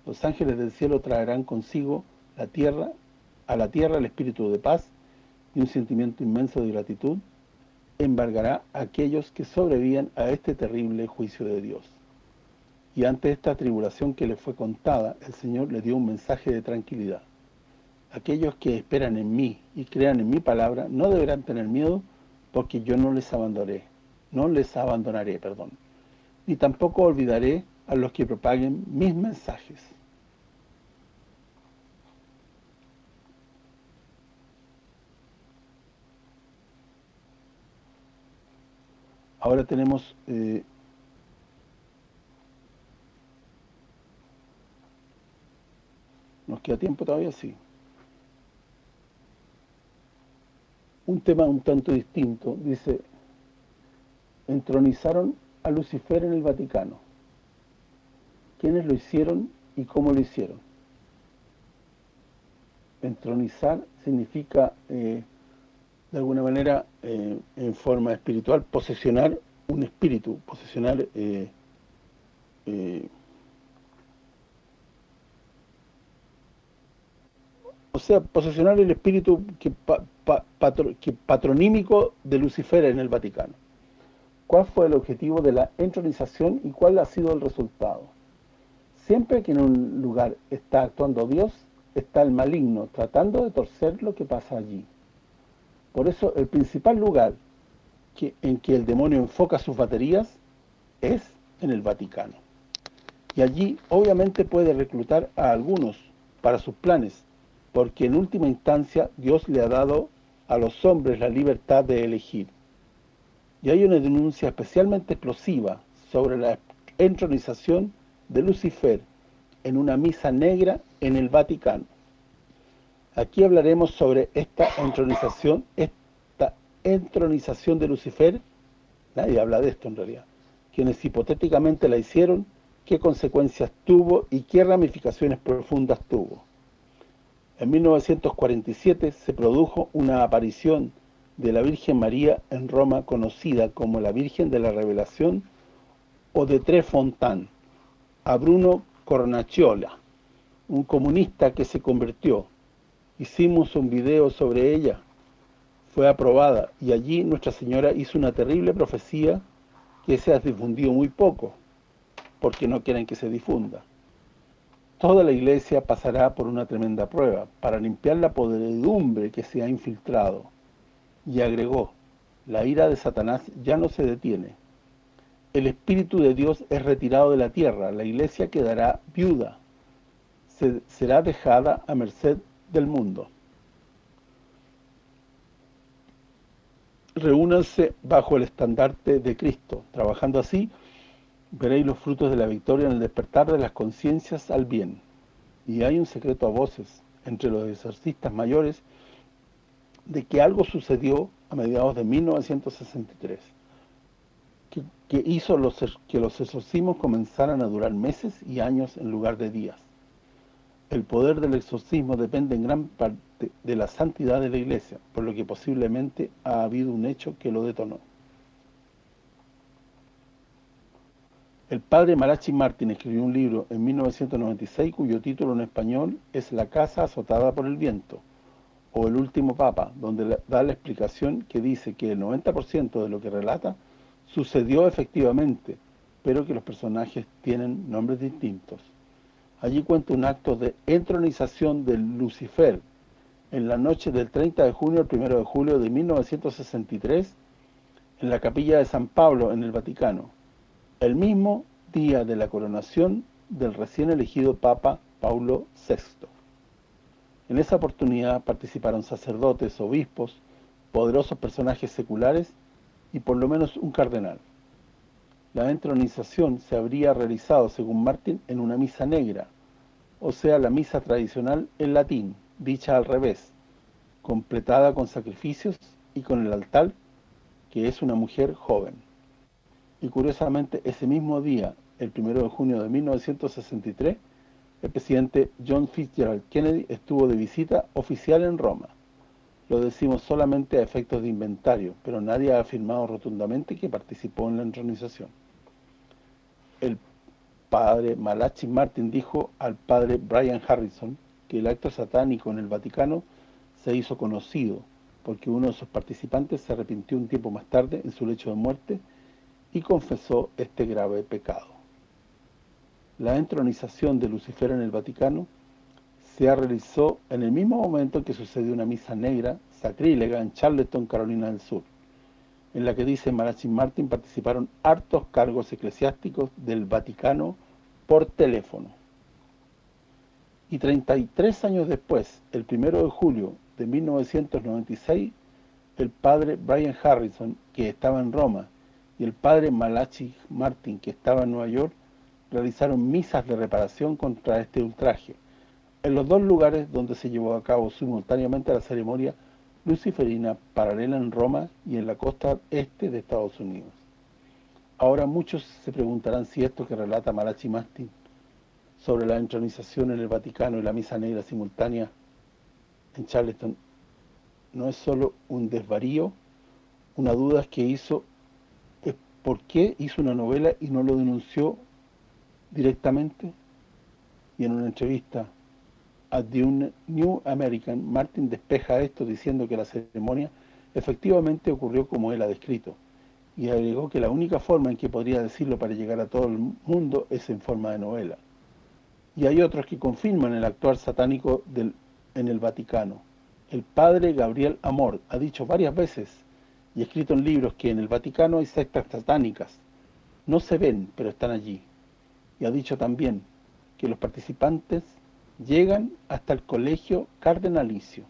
Los ángeles del cielo traerán consigo la tierra, a la tierra el espíritu de paz y un sentimiento inmenso de gratitud embargará a aquellos que sobrevivan a este terrible juicio de Dios. Y ante esta tribulación que le fue contada, el Señor le dio un mensaje de tranquilidad. Aquellos que esperan en mí y crean en mi palabra no deberán tener miedo porque yo no les abandonaré, no les abandonaré, perdón. Ni tampoco olvidaré a los que propaguen mis mensajes. Ahora tenemos eh, ¿Nos queda tiempo todavía? Sí. Un tema un tanto distinto, dice, entronizaron a Lucifer en el Vaticano. ¿Quiénes lo hicieron y cómo lo hicieron? Entronizar significa, eh, de alguna manera, eh, en forma espiritual, posesionar un espíritu, posesionar eh, o sea, posesionar el espíritu que, patronímico de Lucifer en el Vaticano. ¿Cuál fue el objetivo de la entronización y cuál ha sido el resultado? Siempre que en un lugar está actuando Dios, está el maligno tratando de torcer lo que pasa allí. Por eso el principal lugar en que el demonio enfoca sus baterías es en el Vaticano. Y allí obviamente puede reclutar a algunos para sus planes, porque en última instancia Dios le ha dado a los hombres la libertad de elegir. Y hay una denuncia especialmente explosiva sobre la entronización de Lucifer en una misa negra en el Vaticano. Aquí hablaremos sobre esta entronización, esta entronización de Lucifer, nadie habla de esto en realidad, quienes hipotéticamente la hicieron, qué consecuencias tuvo y qué ramificaciones profundas tuvo. En 1947 se produjo una aparición de la Virgen María en Roma conocida como la Virgen de la Revelación o de Trefontaine, a Bruno Cornacciola, un comunista que se convirtió. Hicimos un video sobre ella, fue aprobada y allí Nuestra Señora hizo una terrible profecía que se ha difundido muy poco, porque no quieren que se difunda. Toda la iglesia pasará por una tremenda prueba para limpiar la podredumbre que se ha infiltrado. Y agregó, la ira de Satanás ya no se detiene. El Espíritu de Dios es retirado de la tierra, la iglesia quedará viuda, será dejada a merced del mundo. Reúnanse bajo el estandarte de Cristo, trabajando así veréis los frutos de la victoria en el despertar de las conciencias al bien. Y hay un secreto a voces entre los exorcistas mayores de que algo sucedió a mediados de 1963, que, hizo los, que los exorcismos comenzaran a durar meses y años en lugar de días. El poder del exorcismo depende en gran parte de la santidad de la Iglesia, por lo que posiblemente ha habido un hecho que lo detonó. El padre Marachi Martín escribió un libro en 1996 cuyo título en español es La casa azotada por el viento, o El último papa, donde da la explicación que dice que el 90% de lo que relata sucedió efectivamente, pero que los personajes tienen nombres distintos. Allí cuenta un acto de entronización de Lucifer en la noche del 30 de junio al 1 de julio de 1963 en la capilla de San Pablo en el Vaticano el mismo día de la coronación del recién elegido Papa Paulo VI. En esa oportunidad participaron sacerdotes, obispos, poderosos personajes seculares y por lo menos un cardenal. La entronización se habría realizado, según Martín, en una misa negra, o sea, la misa tradicional en latín, dicha al revés, completada con sacrificios y con el altar, que es una mujer joven y curiosamente ese mismo día, el 1 de junio de 1963, el presidente John Fitzgerald Kennedy estuvo de visita oficial en Roma. Lo decimos solamente a efectos de inventario, pero nadie ha afirmado rotundamente que participó en la entronización. El padre Malachi Martin dijo al padre Brian Harrison que el acto satánico en el Vaticano se hizo conocido porque uno de sus participantes se arrepintió un tiempo más tarde en su lecho de muerte y confesó este grave pecado. La entronización de Lucifer en el Vaticano se realizó en el mismo momento en que sucedió una misa negra sacrílega en Charleston, Carolina del Sur, en la que dice Malachi Martin participaron hartos cargos eclesiásticos del Vaticano por teléfono. Y 33 años después, el 1 de julio de 1996, el padre Brian Harrison, que estaba en Roma, y el padre Malachi Martin, que estaba en Nueva York, realizaron misas de reparación contra este ultraje en los dos lugares donde se llevó a cabo simultáneamente la ceremonia luciferina paralela en Roma y en la costa este de Estados Unidos. Ahora muchos se preguntarán si esto que relata Malachi Martin sobre la entronización en el Vaticano y la misa negra simultánea en Charleston no es solo un desvarío, una duda que hizo es por qué hizo una novela y no lo denunció directamente y en una entrevista a The New American, Martin despeja esto diciendo que la ceremonia efectivamente ocurrió como él ha descrito, y agregó que la única forma en que podría decirlo para llegar a todo el mundo es en forma de novela. Y hay otros que confirman el actuar satánico del, en el Vaticano. El padre Gabriel Amor ha dicho varias veces y escrito en libros que en el Vaticano hay sectas satánicas. No se ven, pero están allí. Y ha dicho también que los participantes llegan hasta el colegio cardenalicio.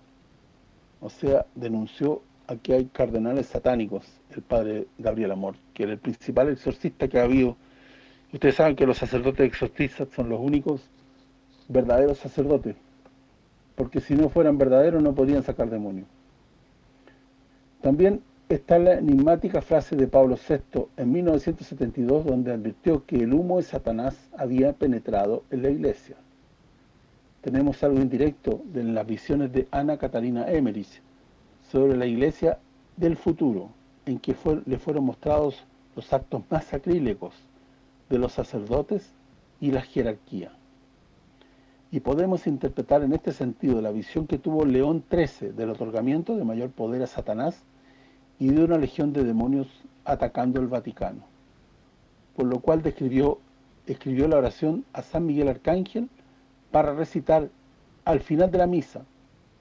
O sea, denunció a que hay cardenales satánicos, el padre Gabriel Amor, que era el principal exorcista que ha habido. Ustedes saben que los sacerdotes exorcistas son los únicos verdaderos sacerdotes, porque si no fueran verdaderos no podían sacar demonios. También está la enigmática frase de Pablo VI en 1972, donde advirtió que el humo de Satanás había penetrado en la iglesia tenemos algo indirecto de las visiones de Ana Catalina Emmerich sobre la iglesia del futuro, en que le fueron mostrados los actos más sacrílegos de los sacerdotes y la jerarquía. Y podemos interpretar en este sentido la visión que tuvo León XIII del otorgamiento de mayor poder a Satanás y de una legión de demonios atacando el Vaticano. Por lo cual escribió la oración a San Miguel Arcángel para recitar al final de la misa,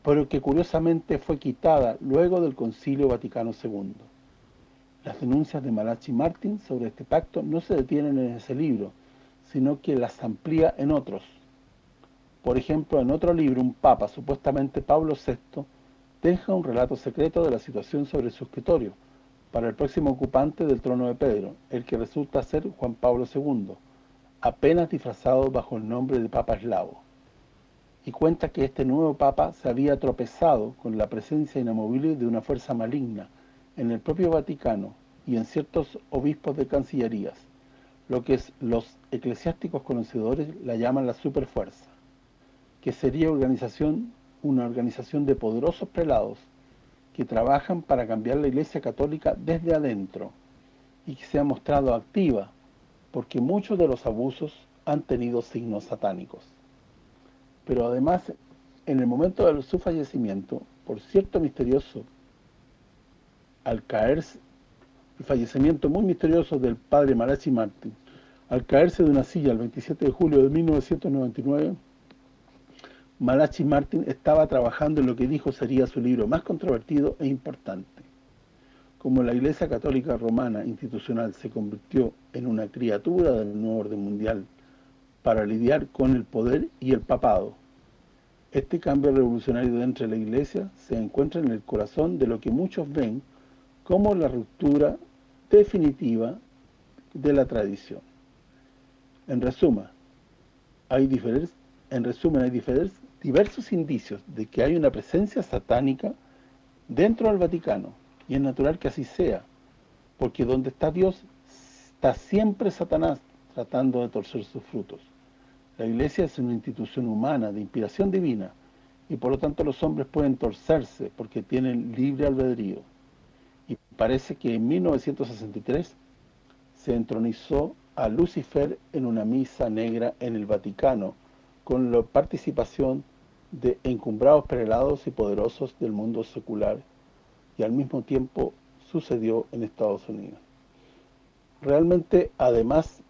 pero que curiosamente fue quitada luego del Concilio Vaticano II. Las denuncias de Malachi Martin sobre este pacto no se detienen en ese libro, sino que las amplía en otros. Por ejemplo, en otro libro, un papa, supuestamente Pablo VI, deja un relato secreto de la situación sobre su escritorio para el próximo ocupante del trono de Pedro, el que resulta ser Juan Pablo II, apenas disfrazado bajo el nombre de Papa Eslavo, y cuenta que este nuevo Papa se había tropezado con la presencia inamovible de una fuerza maligna en el propio Vaticano y en ciertos obispos de cancillerías, lo que los eclesiásticos conocedores la llaman la superfuerza, que sería organización una organización de poderosos prelados que trabajan para cambiar la Iglesia Católica desde adentro y que se ha mostrado activa porque muchos de los abusos han tenido signos satánicos. Pero además, en el momento de su fallecimiento, por cierto misterioso, al caerse, el fallecimiento muy misterioso del padre Malachi Martin, al caerse de una silla el 27 de julio de 1999, Malachi Martin estaba trabajando en lo que dijo sería su libro más controvertido e importante como la Iglesia Católica Romana institucional se convirtió en una criatura del nuevo orden mundial para lidiar con el poder y el papado. Este cambio revolucionario dentro de la Iglesia se encuentra en el corazón de lo que muchos ven como la ruptura definitiva de la tradición. En resumen, hay en resumen hay diversos indicios de que hay una presencia satánica dentro del Vaticano, y es natural que así sea, porque donde está Dios está siempre Satanás tratando de torcer sus frutos. La iglesia es una institución humana de inspiración divina y por lo tanto los hombres pueden torcerse porque tienen libre albedrío. Y parece que en 1963 se entronizó a Lucifer en una misa negra en el Vaticano con la participación de encumbrados prelados y poderosos del mundo secular y al mismo tiempo sucedió en Estados Unidos. Realmente, además,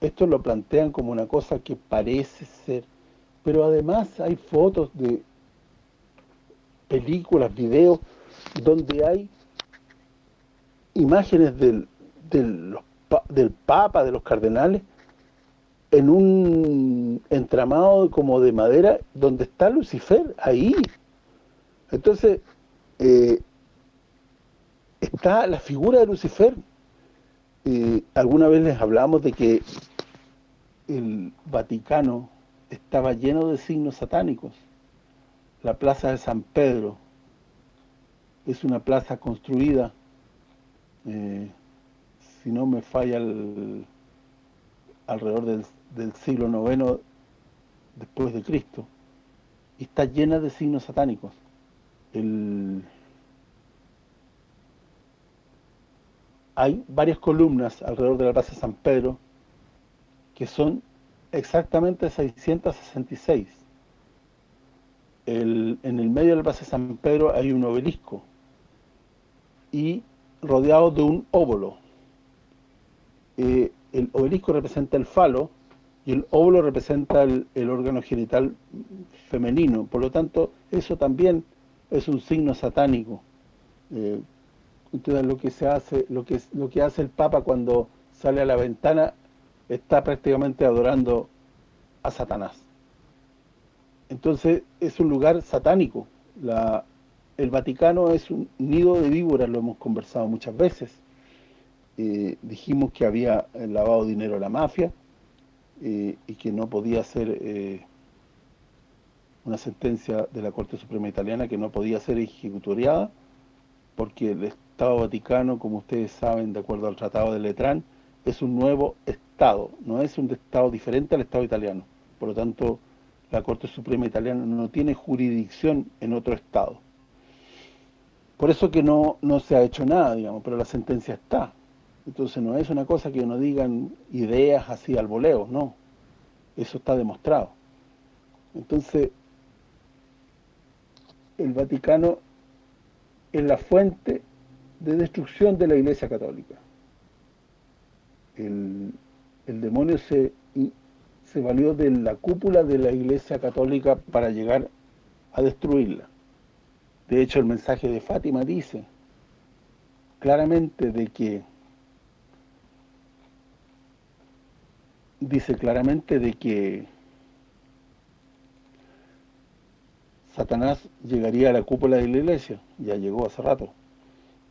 esto lo plantean como una cosa que parece ser, pero además hay fotos de películas, videos, donde hay imágenes del, del, del Papa, de los cardenales, en un entramado como de madera donde está Lucifer, ahí. Entonces, eh, está la figura de Lucifer. alguna vez les hablamos de que el Vaticano estaba lleno de signos satánicos. La plaza de San Pedro es una plaza construida, eh, si no me falla, alrededor del, siglo IX después de Cristo, está llena de signos satánicos. El, hay varias columnas alrededor de la Plaza San Pedro que son exactamente 666. en el medio de la Plaza San Pedro hay un obelisco y rodeado de un óvulo. Eh, el obelisco representa el falo y el óvulo representa el, órgano genital femenino. Por lo tanto, eso también es un signo satánico. Eh, entonces lo que se hace, lo que lo que hace el Papa cuando sale a la ventana está prácticamente adorando a Satanás. Entonces es un lugar satánico. La, el Vaticano es un nido de víboras, lo hemos conversado muchas veces. Eh, dijimos que había lavado dinero a la mafia eh, y que no podía ser eh, una sentencia de la Corte Suprema Italiana que no podía ser ejecutoriada porque Estado Vaticano, como ustedes saben, de acuerdo al Tratado de Letrán, es un nuevo Estado, no es un Estado diferente al Estado italiano. Por lo tanto, la Corte Suprema Italiana no tiene jurisdicción en otro Estado. Por eso que no, no se ha hecho nada, digamos, pero la sentencia está. Entonces no es una cosa que no digan ideas así al voleo, no. Eso está demostrado. Entonces, el Vaticano es la fuente de destrucción de la Iglesia Católica. El, demonio se, se valió de la cúpula de la Iglesia Católica para llegar a destruirla. De hecho, el mensaje de Fátima dice claramente de que dice claramente de que Satanás llegaría a la cúpula de la iglesia, ya llegó hace rato,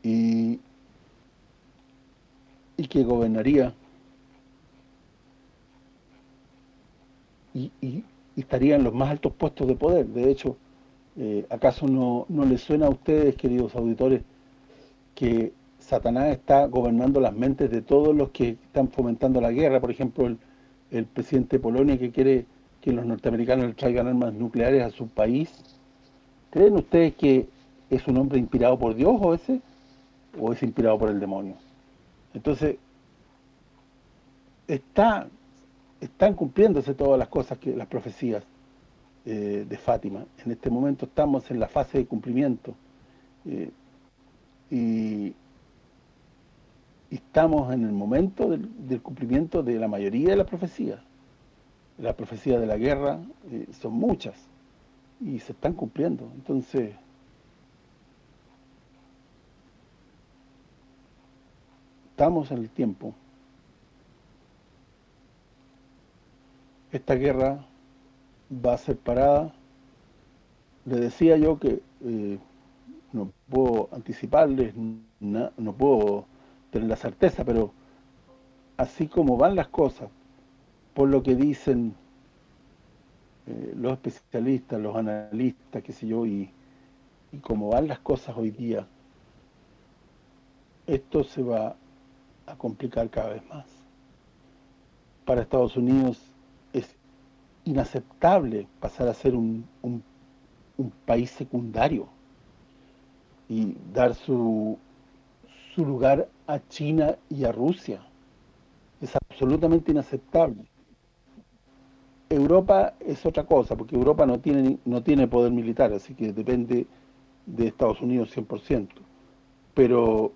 y, y que gobernaría y, y, estaría en los más altos puestos de poder. De hecho, eh, ¿acaso no, no les suena a ustedes, queridos auditores, que Satanás está gobernando las mentes de todos los que están fomentando la guerra? Por ejemplo, el, el presidente de Polonia que quiere que los norteamericanos traigan armas nucleares a su país. ¿Creen ustedes que es un hombre inspirado por Dios o ese? ¿O es inspirado por el demonio? Entonces, está están cumpliéndose todas las cosas, que las profecías eh, de Fátima. En este momento estamos en la fase de cumplimiento. Eh, y, estamos en el momento del, cumplimiento de la mayoría de las profecías. Las profecías de la guerra eh, son muchas y se están cumpliendo. Entonces, estamos en el tiempo. Esta guerra va a ser parada. Le decía yo que eh, no puedo anticiparles, no puedo tener la certeza, pero así como van las cosas, por lo que dicen eh, los especialistas, los analistas, qué sé yo, y, y como van las cosas hoy día, esto se va a complicar cada vez más. Para Estados Unidos es inaceptable pasar a ser un, un país secundario y dar su, su lugar a China y a Rusia. Es absolutamente inaceptable. Europa es otra cosa, porque Europa no tiene no tiene poder militar, así que depende de Estados Unidos 100%. Pero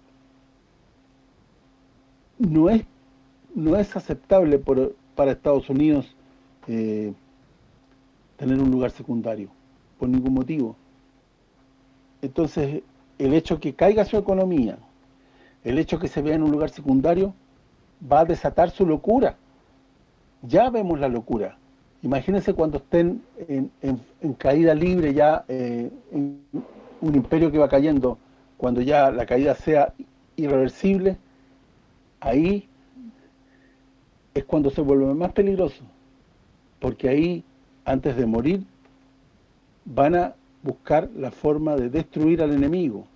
no es no es aceptable para Estados Unidos eh, tener un lugar secundario, por ningún motivo. Entonces, el hecho que caiga su economía, el hecho que se vea en un lugar secundario, va a desatar su locura. Ya vemos la locura. Imagínense cuando estén en, caída libre ya, eh, en un imperio que va cayendo, cuando ya la caída sea irreversible, ahí es cuando se vuelve más peligroso. Porque ahí, antes de morir, van a buscar la forma de destruir al enemigo.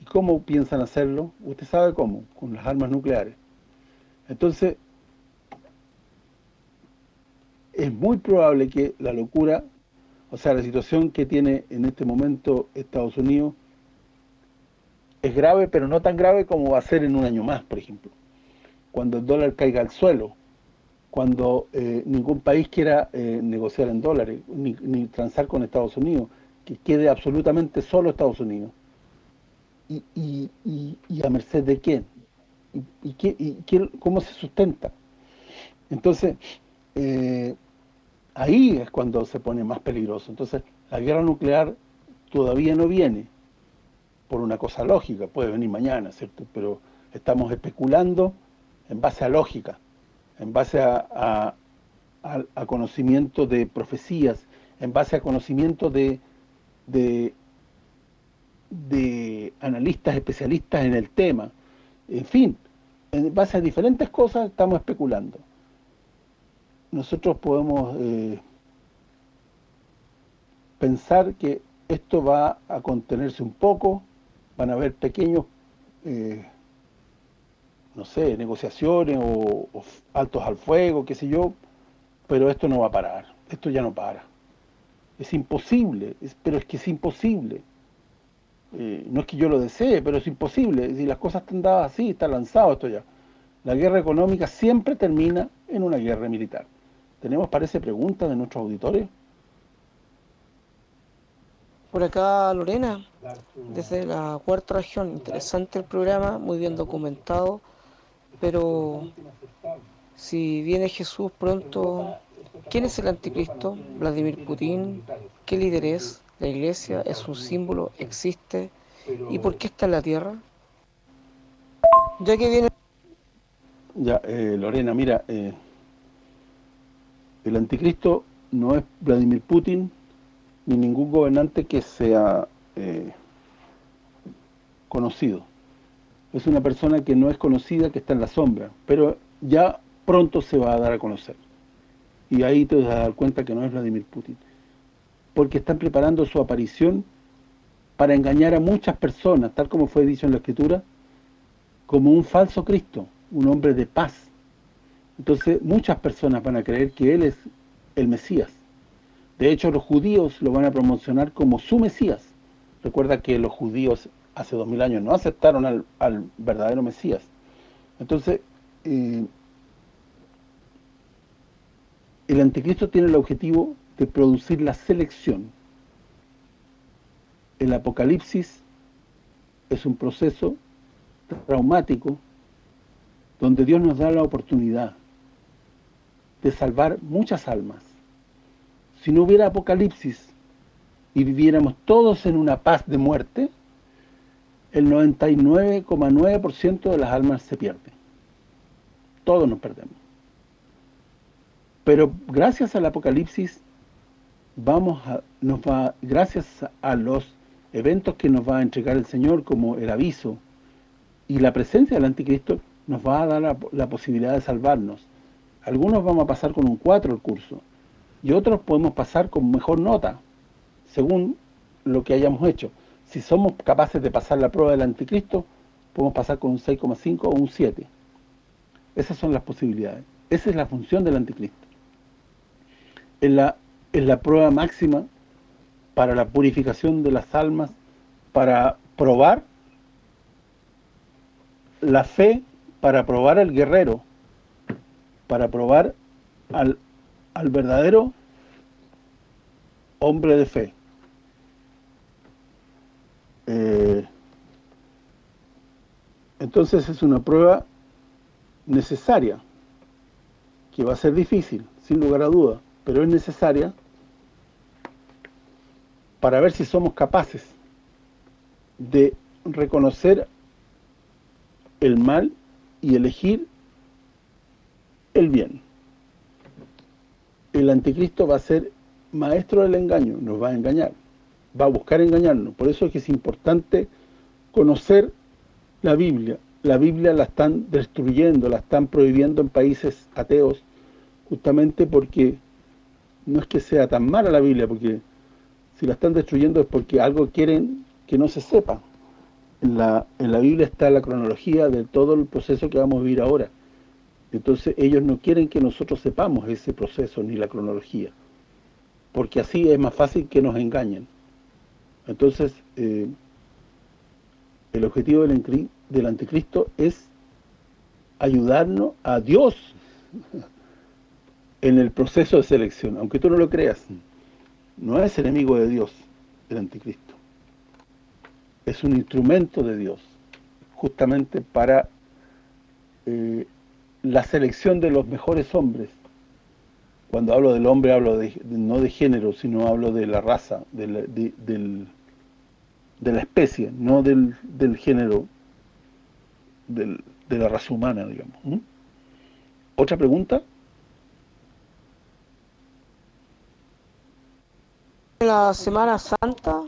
¿Y cómo piensan hacerlo? Usted sabe cómo, con las armas nucleares. Entonces, es muy probable que la locura, o sea, la situación que tiene en este momento Estados Unidos, es grave, pero no tan grave como va a ser en un año más, por ejemplo. Cuando el dólar caiga al suelo, cuando eh, ningún país quiera eh, negociar en dólares, ni, ni transar con Estados Unidos, que quede absolutamente solo Estados Unidos. ¿Y, y, y, a merced de quién? ¿Y, qué, y cómo se sustenta? Entonces, eh, ahí es cuando se pone más peligroso. Entonces, la guerra nuclear todavía no viene, por una cosa lógica, puede venir mañana, ¿cierto? Pero estamos especulando en base a lógica, en base a, a conocimiento de profecías, en base a conocimiento de, analistas especialistas en el tema. En fin, en base a diferentes cosas estamos especulando. Nosotros podemos eh, pensar que esto va a contenerse un poco, van a haber pequeños, eh, no sé, negociaciones o, o altos al fuego, qué sé yo, pero esto no va a parar, esto ya no para. Es imposible, pero es que es imposible. Eh, no es que yo lo desee, pero es imposible. Si las cosas están dadas así, está lanzado esto ya. La guerra económica siempre termina en una guerra militar. ¿Tenemos, parece, preguntas de nuestros auditores? Por acá, Lorena, desde la cuarta región. Interesante el programa, muy bien documentado, pero si viene Jesús pronto, ¿Quién es el anticristo? Vladimir Putin. ¿Qué líder es? ¿La iglesia es un símbolo? ¿Existe? ¿Y por qué está en la tierra? Ya que viene... Ya, eh, Lorena, mira, eh, el anticristo no es Vladimir Putin ni ningún gobernante que sea eh, conocido. Es una persona que no es conocida, que está en la sombra, pero ya pronto se va a dar a conocer y ahí te vas a dar cuenta que no es Vladimir Putin. Porque están preparando su aparición para engañar a muchas personas, tal como fue dicho en la Escritura, como un falso Cristo, un hombre de paz. Entonces, muchas personas van a creer que Él es el Mesías. De hecho, los judíos lo van a promocionar como su Mesías. Recuerda que los judíos hace dos mil años no aceptaron al, verdadero Mesías. Entonces, eh, el anticristo tiene el objetivo de producir la selección. El apocalipsis es un proceso traumático donde Dios nos da la oportunidad de salvar muchas almas. Si no hubiera apocalipsis y viviéramos todos en una paz de muerte, el 99,9% de las almas se pierde. Todos nos perdemos. Pero gracias al Apocalipsis, vamos a, nos va, gracias a los eventos que nos va a entregar el Señor como el aviso y la presencia del anticristo, nos va a dar la, posibilidad de salvarnos. Algunos vamos a pasar con un 4 el curso y otros podemos pasar con mejor nota, según lo que hayamos hecho. Si somos capaces de pasar la prueba del anticristo, podemos pasar con un 6,5 o un 7. Esas son las posibilidades. Esa es la función del anticristo en la, en la prueba máxima para la purificación de las almas, para probar la fe, para probar al guerrero, para probar al, al verdadero hombre de fe. Eh, entonces es una prueba necesaria, que va a ser difícil, sin lugar a duda, pero es necesaria para ver si somos capaces de reconocer el mal y elegir el bien. El anticristo va a ser maestro del engaño, nos va a engañar, va a buscar engañarnos. Por eso es que es importante conocer la Biblia. La Biblia la están destruyendo, la están prohibiendo en países ateos, justamente porque no es que sea tan mala la Biblia, porque si la están destruyendo es porque algo quieren que no se sepa. En la, en la Biblia está la cronología de todo el proceso que vamos a vivir ahora. Entonces ellos no quieren que nosotros sepamos ese proceso ni la cronología, porque así es más fácil que nos engañen. Entonces, eh, el objetivo del, anticristo es ayudarnos a Dios en el proceso de selección, aunque tú no lo creas. No es enemigo de Dios el anticristo. Es un instrumento de Dios, justamente para eh, la selección de los mejores hombres. Cuando hablo del hombre hablo de, no de género, sino hablo de la raza, del, de la especie, no del, del género, del, de la raza humana, digamos. ¿Otra pregunta? La Semana Santa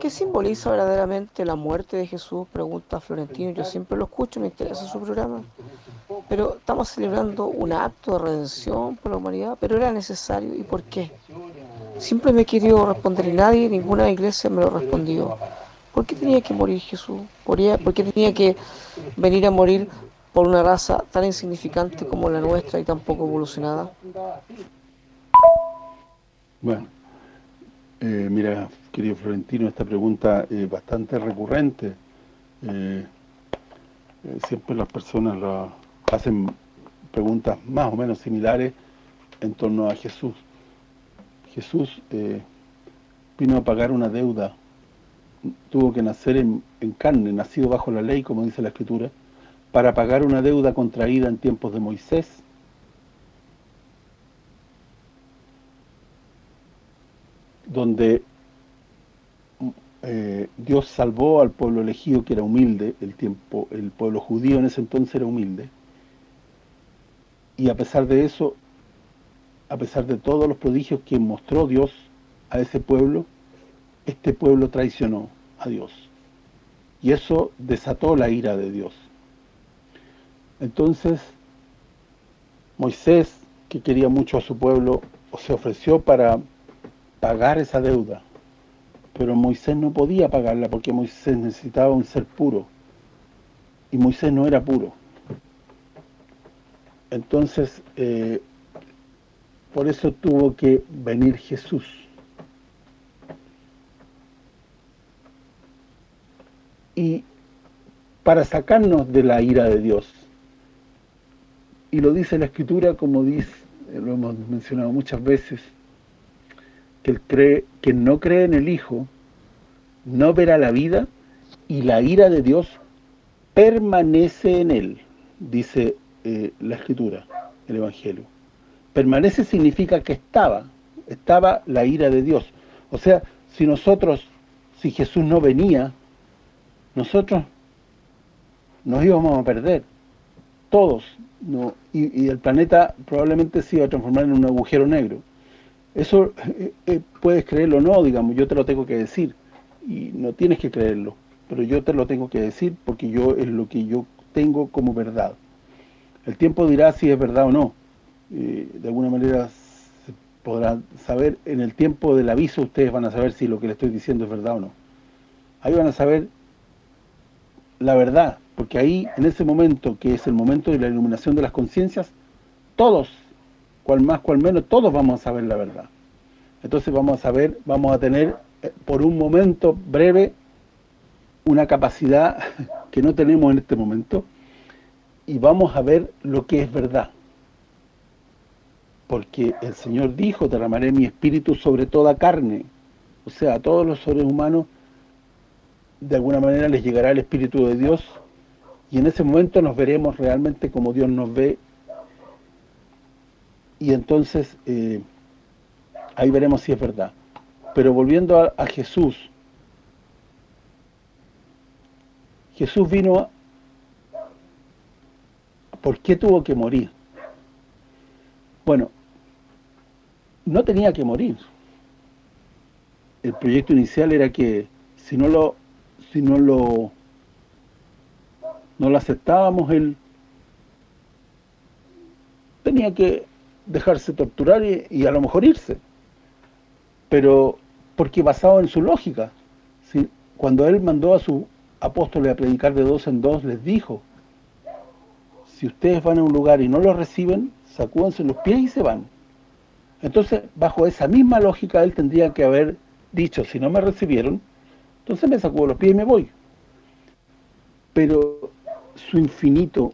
¿Qué simboliza verdaderamente la muerte de Jesús? Pregunta Florentino. Yo siempre lo escucho, me interesa su programa. Pero estamos celebrando un acto de redención por la humanidad, pero era necesario. ¿Y por qué? Siempre me he querido responder y nadie, ninguna iglesia me lo respondió. ¿Por qué tenía que morir Jesús? ¿Por qué tenía que venir a morir por una raza tan insignificante como la nuestra y tan poco evolucionada? Bueno, eh, mira, querido Florentino, esta pregunta es bastante recurrente. Eh, eh, siempre las personas hacen preguntas más o menos similares en torno a Jesús. Jesús vino a pagar una deuda, tuvo que nacer en, en carne, nacido bajo la ley, como dice la Escritura, para pagar una deuda contraída en tiempos de Moisés, donde eh, Dios salvó al pueblo elegido que era humilde, el tiempo el pueblo judío en ese entonces era humilde, y a pesar de eso, a pesar de todos los prodigios que mostró Dios a ese pueblo, este pueblo traicionó a Dios. Y eso desató la ira de Dios. Entonces, Moisés, que quería mucho a su pueblo, se ofreció para pagar esa deuda. Pero Moisés no podía pagarla porque Moisés necesitaba un ser puro. Y Moisés no era puro. Entonces, eh, por eso tuvo que venir Jesús. Y para sacarnos de la ira de Dios. Y lo dice la Escritura, como dice, lo hemos mencionado muchas veces, que cree, que no cree en el Hijo, no verá la vida y la ira de Dios permanece en él, dice eh, la Escritura, el Evangelio. Permanece significa que estaba, estaba la ira de Dios. O sea, si nosotros, si Jesús no venía, nosotros nos íbamos a perder, todos, no y, el planeta probablemente se iba a transformar en un agujero negro. Eso eh, eh, puedes creerlo o no, digamos, yo te lo tengo que decir. Y no tienes que creerlo, pero yo te lo tengo que decir porque yo es lo que yo tengo como verdad. El tiempo dirá si es verdad o no. Eh, de alguna manera se podrá saber, en el tiempo del aviso ustedes van a saber si lo que le estoy diciendo es verdad o no. Ahí van a saber la verdad, porque ahí, en ese momento, que es el momento de la iluminación de las conciencias, todos cual más, cual menos, todos vamos a saber la verdad. Entonces vamos a saber, vamos a tener eh, por un momento breve una capacidad que no tenemos en este momento y vamos a ver lo que es verdad. Porque el Señor dijo, derramaré mi espíritu sobre toda carne. O sea, a todos los seres humanos, de alguna manera les llegará el Espíritu de Dios y en ese momento nos veremos realmente como Dios nos ve y entonces eh, ahí veremos si es verdad. Pero volviendo a, a Jesús, Jesús vino a, ¿Por qué tuvo que morir? Bueno, no tenía que morir. El proyecto inicial era que si no lo si no lo no lo aceptábamos, él tenía que dejarse torturar y, a lo mejor irse. Pero porque basado en su lógica. Cuando él mandó a sus apóstoles a predicar de dos en dos, les dijo, si ustedes van a un lugar y no lo reciben, sacúdense los pies y se van. Entonces, bajo esa misma lógica, él tendría que haber dicho, si no me recibieron, entonces me sacudo los pies y me voy. Pero su infinito,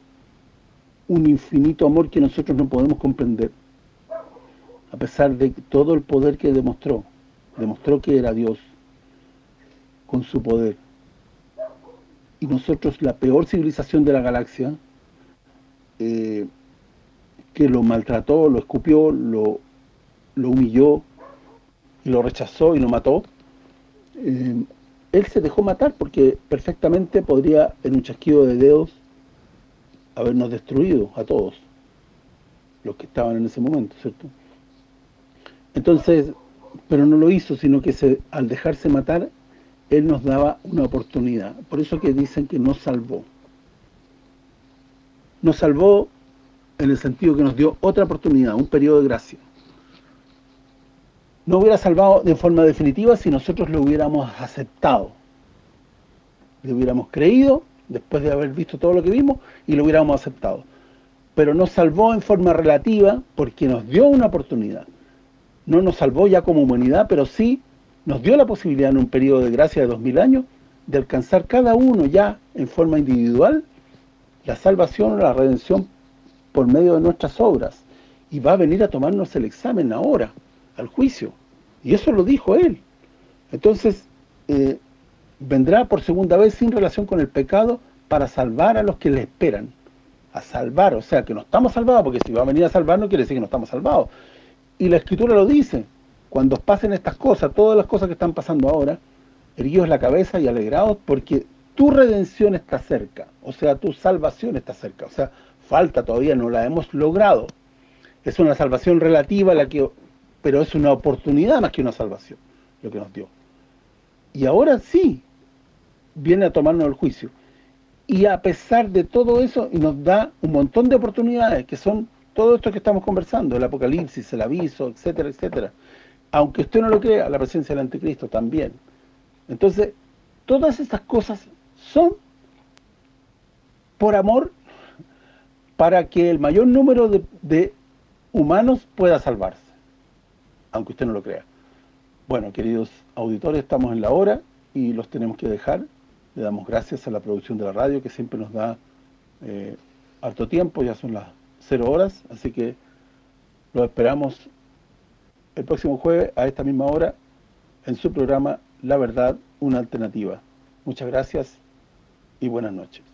un infinito amor que nosotros no podemos comprender, a pesar de todo el poder que demostró, demostró que era Dios, con su poder. Y nosotros, la peor civilización de la galaxia, eh, que lo maltrató, lo escupió, lo, lo humilló, y lo rechazó y lo mató, eh, él se dejó matar porque perfectamente podría, en un chasquido de dedos, habernos destruido a todos, los que estaban en ese momento, ¿cierto? Entonces, pero no lo hizo, sino que se, al dejarse matar, Él nos daba una oportunidad. Por eso que dicen que nos salvó. Nos salvó en el sentido que nos dio otra oportunidad, un periodo de gracia. No hubiera salvado de forma definitiva si nosotros lo hubiéramos aceptado. Le hubiéramos creído, después de haber visto todo lo que vimos, y lo hubiéramos aceptado. Pero nos salvó en forma relativa porque nos dio una oportunidad. No nos salvó ya como humanidad, pero sí nos dio la posibilidad en un periodo de gracia de dos mil años de alcanzar cada uno ya en forma individual la salvación o la redención por medio de nuestras obras. Y va a venir a tomarnos el examen ahora, al juicio. Y eso lo dijo él. Entonces, eh, vendrá por segunda vez sin relación con el pecado para salvar a los que le esperan. A salvar, o sea, que no estamos salvados, porque si va a venir a salvar no quiere decir que no estamos salvados. Y la Escritura lo dice, cuando pasen estas cosas, todas las cosas que están pasando ahora, erguidos la cabeza y alegrados porque tu redención está cerca, o sea, tu salvación está cerca, o sea, falta todavía, no la hemos logrado. Es una salvación relativa, la que pero es una oportunidad más que una salvación, lo que nos dio. Y ahora sí, viene a tomarnos el juicio. Y a pesar de todo eso, nos da un montón de oportunidades, que son todo esto que estamos conversando, el apocalipsis, el aviso, etcétera, etcétera. Aunque usted no lo crea, la presencia del anticristo también. Entonces, todas estas cosas son por amor para que el mayor número de, humanos pueda salvarse, aunque usted no lo crea. Bueno, queridos auditores, estamos en la hora y los tenemos que dejar. Le damos gracias a la producción de la radio que siempre nos da eh, harto tiempo, ya son las cero horas, así que los esperamos el próximo jueves a esta misma hora en su programa La Verdad, una alternativa. Muchas gracias y buenas noches.